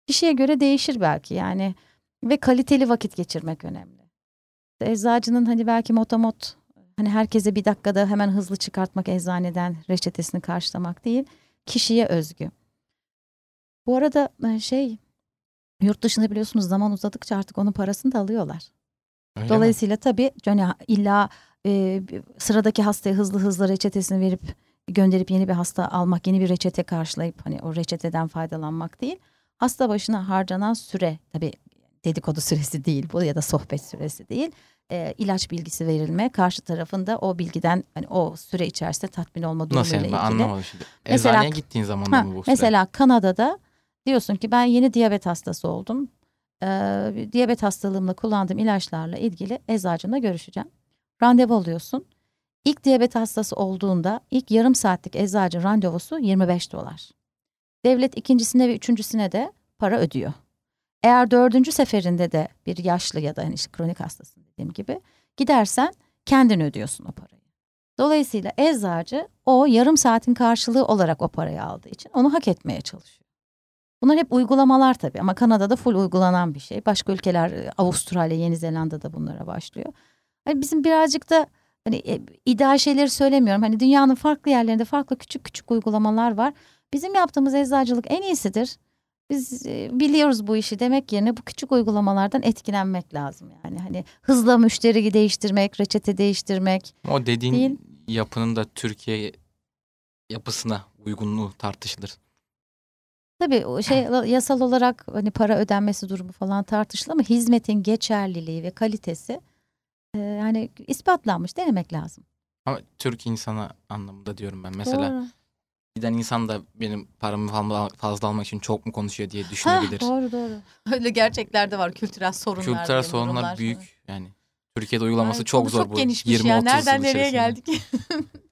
Kişiye göre değişir belki yani. Ve kaliteli vakit geçirmek önemli. Eczacının hani belki motomot hani herkese bir dakikada hemen hızlı çıkartmak eczaneden reçetesini karşılamak değil. Kişiye özgü. Bu arada e, şey yurt dışında biliyorsunuz zaman uzadıkça artık onun parasını da alıyorlar. Öyle mi? Dolayısıyla tabii yani illa e, sıradaki hastaya hızlı hızlı reçetesini verip gönderip yeni bir hasta almak, yeni bir reçete karşılayıp hani o reçeteden faydalanmak değil. Hasta başına harcanan süre tabii dedikodu süresi değil bu ya da sohbet süresi değil. E, ilaç bilgisi verilme, karşı tarafında o bilgiden hani o süre içerisinde tatmin olma durumuyla Nasıl yani ben ilgili. anlamadım şimdi. Mesela- Eczaneye gittiğin zaman da mı bu süre? mesela Kanada'da diyorsun ki ben yeni diyabet hastası oldum. Ee, diyabet hastalığımla kullandığım ilaçlarla ilgili eczacımla görüşeceğim. Randevu alıyorsun. İlk diyabet hastası olduğunda ilk yarım saatlik eczacı randevusu 25 dolar. Devlet ikincisine ve üçüncüsüne de para ödüyor. Eğer dördüncü seferinde de bir yaşlı ya da hani işte kronik hastasın dediğim gibi gidersen kendin ödüyorsun o parayı. Dolayısıyla eczacı o yarım saatin karşılığı olarak o parayı aldığı için onu hak etmeye çalışıyor. Bunlar hep uygulamalar tabii ama Kanada'da full uygulanan bir şey. Başka ülkeler e, Avustralya, Yeni Zelanda'da bunlara başlıyor. Hani bizim birazcık da hani e, ideal şeyleri söylemiyorum. Hani dünyanın farklı yerlerinde farklı küçük küçük uygulamalar var. Bizim yaptığımız eczacılık en iyisidir. Biz e, biliyoruz bu işi demek yerine bu küçük uygulamalardan etkilenmek lazım yani. Hani hızla müşteri değiştirmek, reçete değiştirmek. O dediğin değil. yapının da Türkiye yapısına uygunluğu tartışılır. Tabii o şey yasal olarak hani para ödenmesi durumu falan tartışılır ama hizmetin geçerliliği ve kalitesi e, yani ispatlanmış denemek lazım. Ama Türk insana anlamında diyorum ben. Mesela Doğru. Giden insan da benim paramı fazla, fazla almak için çok mu konuşuyor diye düşünebilir. doğru doğru. Öyle gerçeklerde var kültürel sorunlar. Kültürel sorunlar büyük falan. yani. Türkiye'de uygulaması Ay, çok zor çok bu. genişmiş 20 ya. 30 Nereden nereye içerisinde. geldik?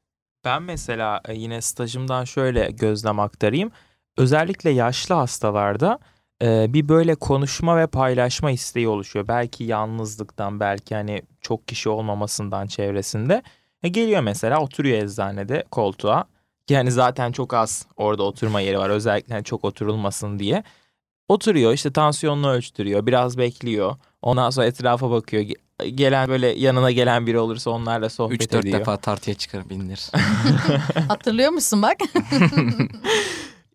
Ben mesela e, yine stajımdan şöyle gözlem aktarayım. Özellikle yaşlı hastalarda e, bir böyle konuşma ve paylaşma isteği oluşuyor. Belki yalnızlıktan, belki hani çok kişi olmamasından çevresinde. E, geliyor mesela oturuyor eczanede koltuğa. Yani zaten çok az orada oturma yeri var. Özellikle hani çok oturulmasın diye. Oturuyor işte tansiyonunu ölçtürüyor. Biraz bekliyor. Ondan sonra etrafa bakıyor. Ge- Gelen böyle yanına gelen biri olursa onlarla sohbet 3-4 ediyor. defa tartıya çıkarıp bindir. Hatırlıyor musun bak?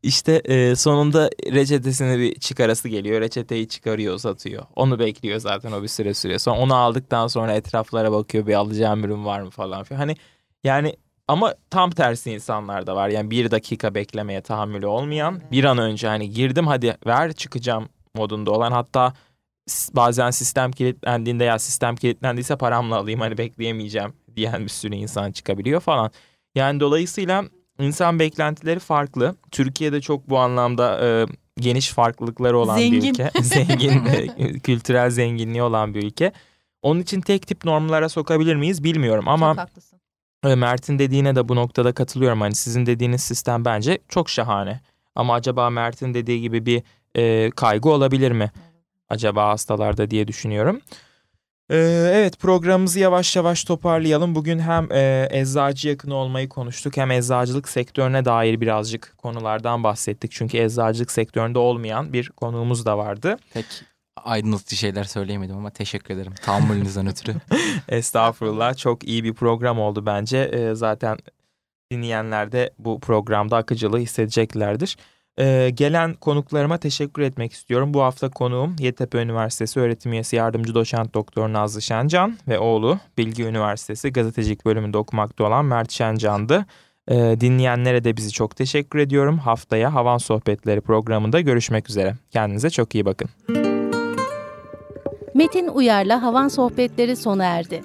İşte e, sonunda reçetesini bir çıkarası geliyor. Reçeteyi çıkarıyor, uzatıyor. Onu bekliyor zaten o bir süre sürüyor. Sonra onu aldıktan sonra etraflara bakıyor. Bir alacağım ürün var mı falan filan. Hani yani ama tam tersi insanlar da var. Yani bir dakika beklemeye tahammülü olmayan. Bir an önce hani girdim hadi ver çıkacağım modunda olan. Hatta bazen sistem kilitlendiğinde ya sistem kilitlendiyse paramla alayım hani bekleyemeyeceğim diyen bir sürü insan çıkabiliyor falan. Yani dolayısıyla İnsan beklentileri farklı. Türkiye'de çok bu anlamda e, geniş farklılıkları olan bir Zengin. ülke. Zengin, e, kültürel zenginliği olan bir ülke. Onun için tek tip normlara sokabilir miyiz bilmiyorum ama Mert'in dediğine de bu noktada katılıyorum. Hani sizin dediğiniz sistem bence çok şahane. Ama acaba Mert'in dediği gibi bir e, kaygı olabilir mi? acaba hastalarda diye düşünüyorum. Ee, evet programımızı yavaş yavaş toparlayalım. Bugün hem e, eczacı yakını olmayı konuştuk hem eczacılık sektörüne dair birazcık konulardan bahsettik. Çünkü eczacılık sektöründe olmayan bir konuğumuz da vardı. Pek aydınlatıcı şeyler söyleyemedim ama teşekkür ederim. Tahammülünüzden ötürü. Estağfurullah çok iyi bir program oldu bence. Ee, zaten dinleyenler de bu programda akıcılığı hissedeceklerdir. Ee, gelen konuklarıma teşekkür etmek istiyorum. Bu hafta konuğum Yeditepe Üniversitesi öğretim üyesi yardımcı doçent doktor Nazlı Şencan ve oğlu Bilgi Üniversitesi gazetecilik bölümünde okumakta olan Mert Şencan'dı. Ee, dinleyenlere de bizi çok teşekkür ediyorum. Haftaya Havan Sohbetleri programında görüşmek üzere. Kendinize çok iyi bakın. Metin Uyar'la Havan Sohbetleri sona erdi.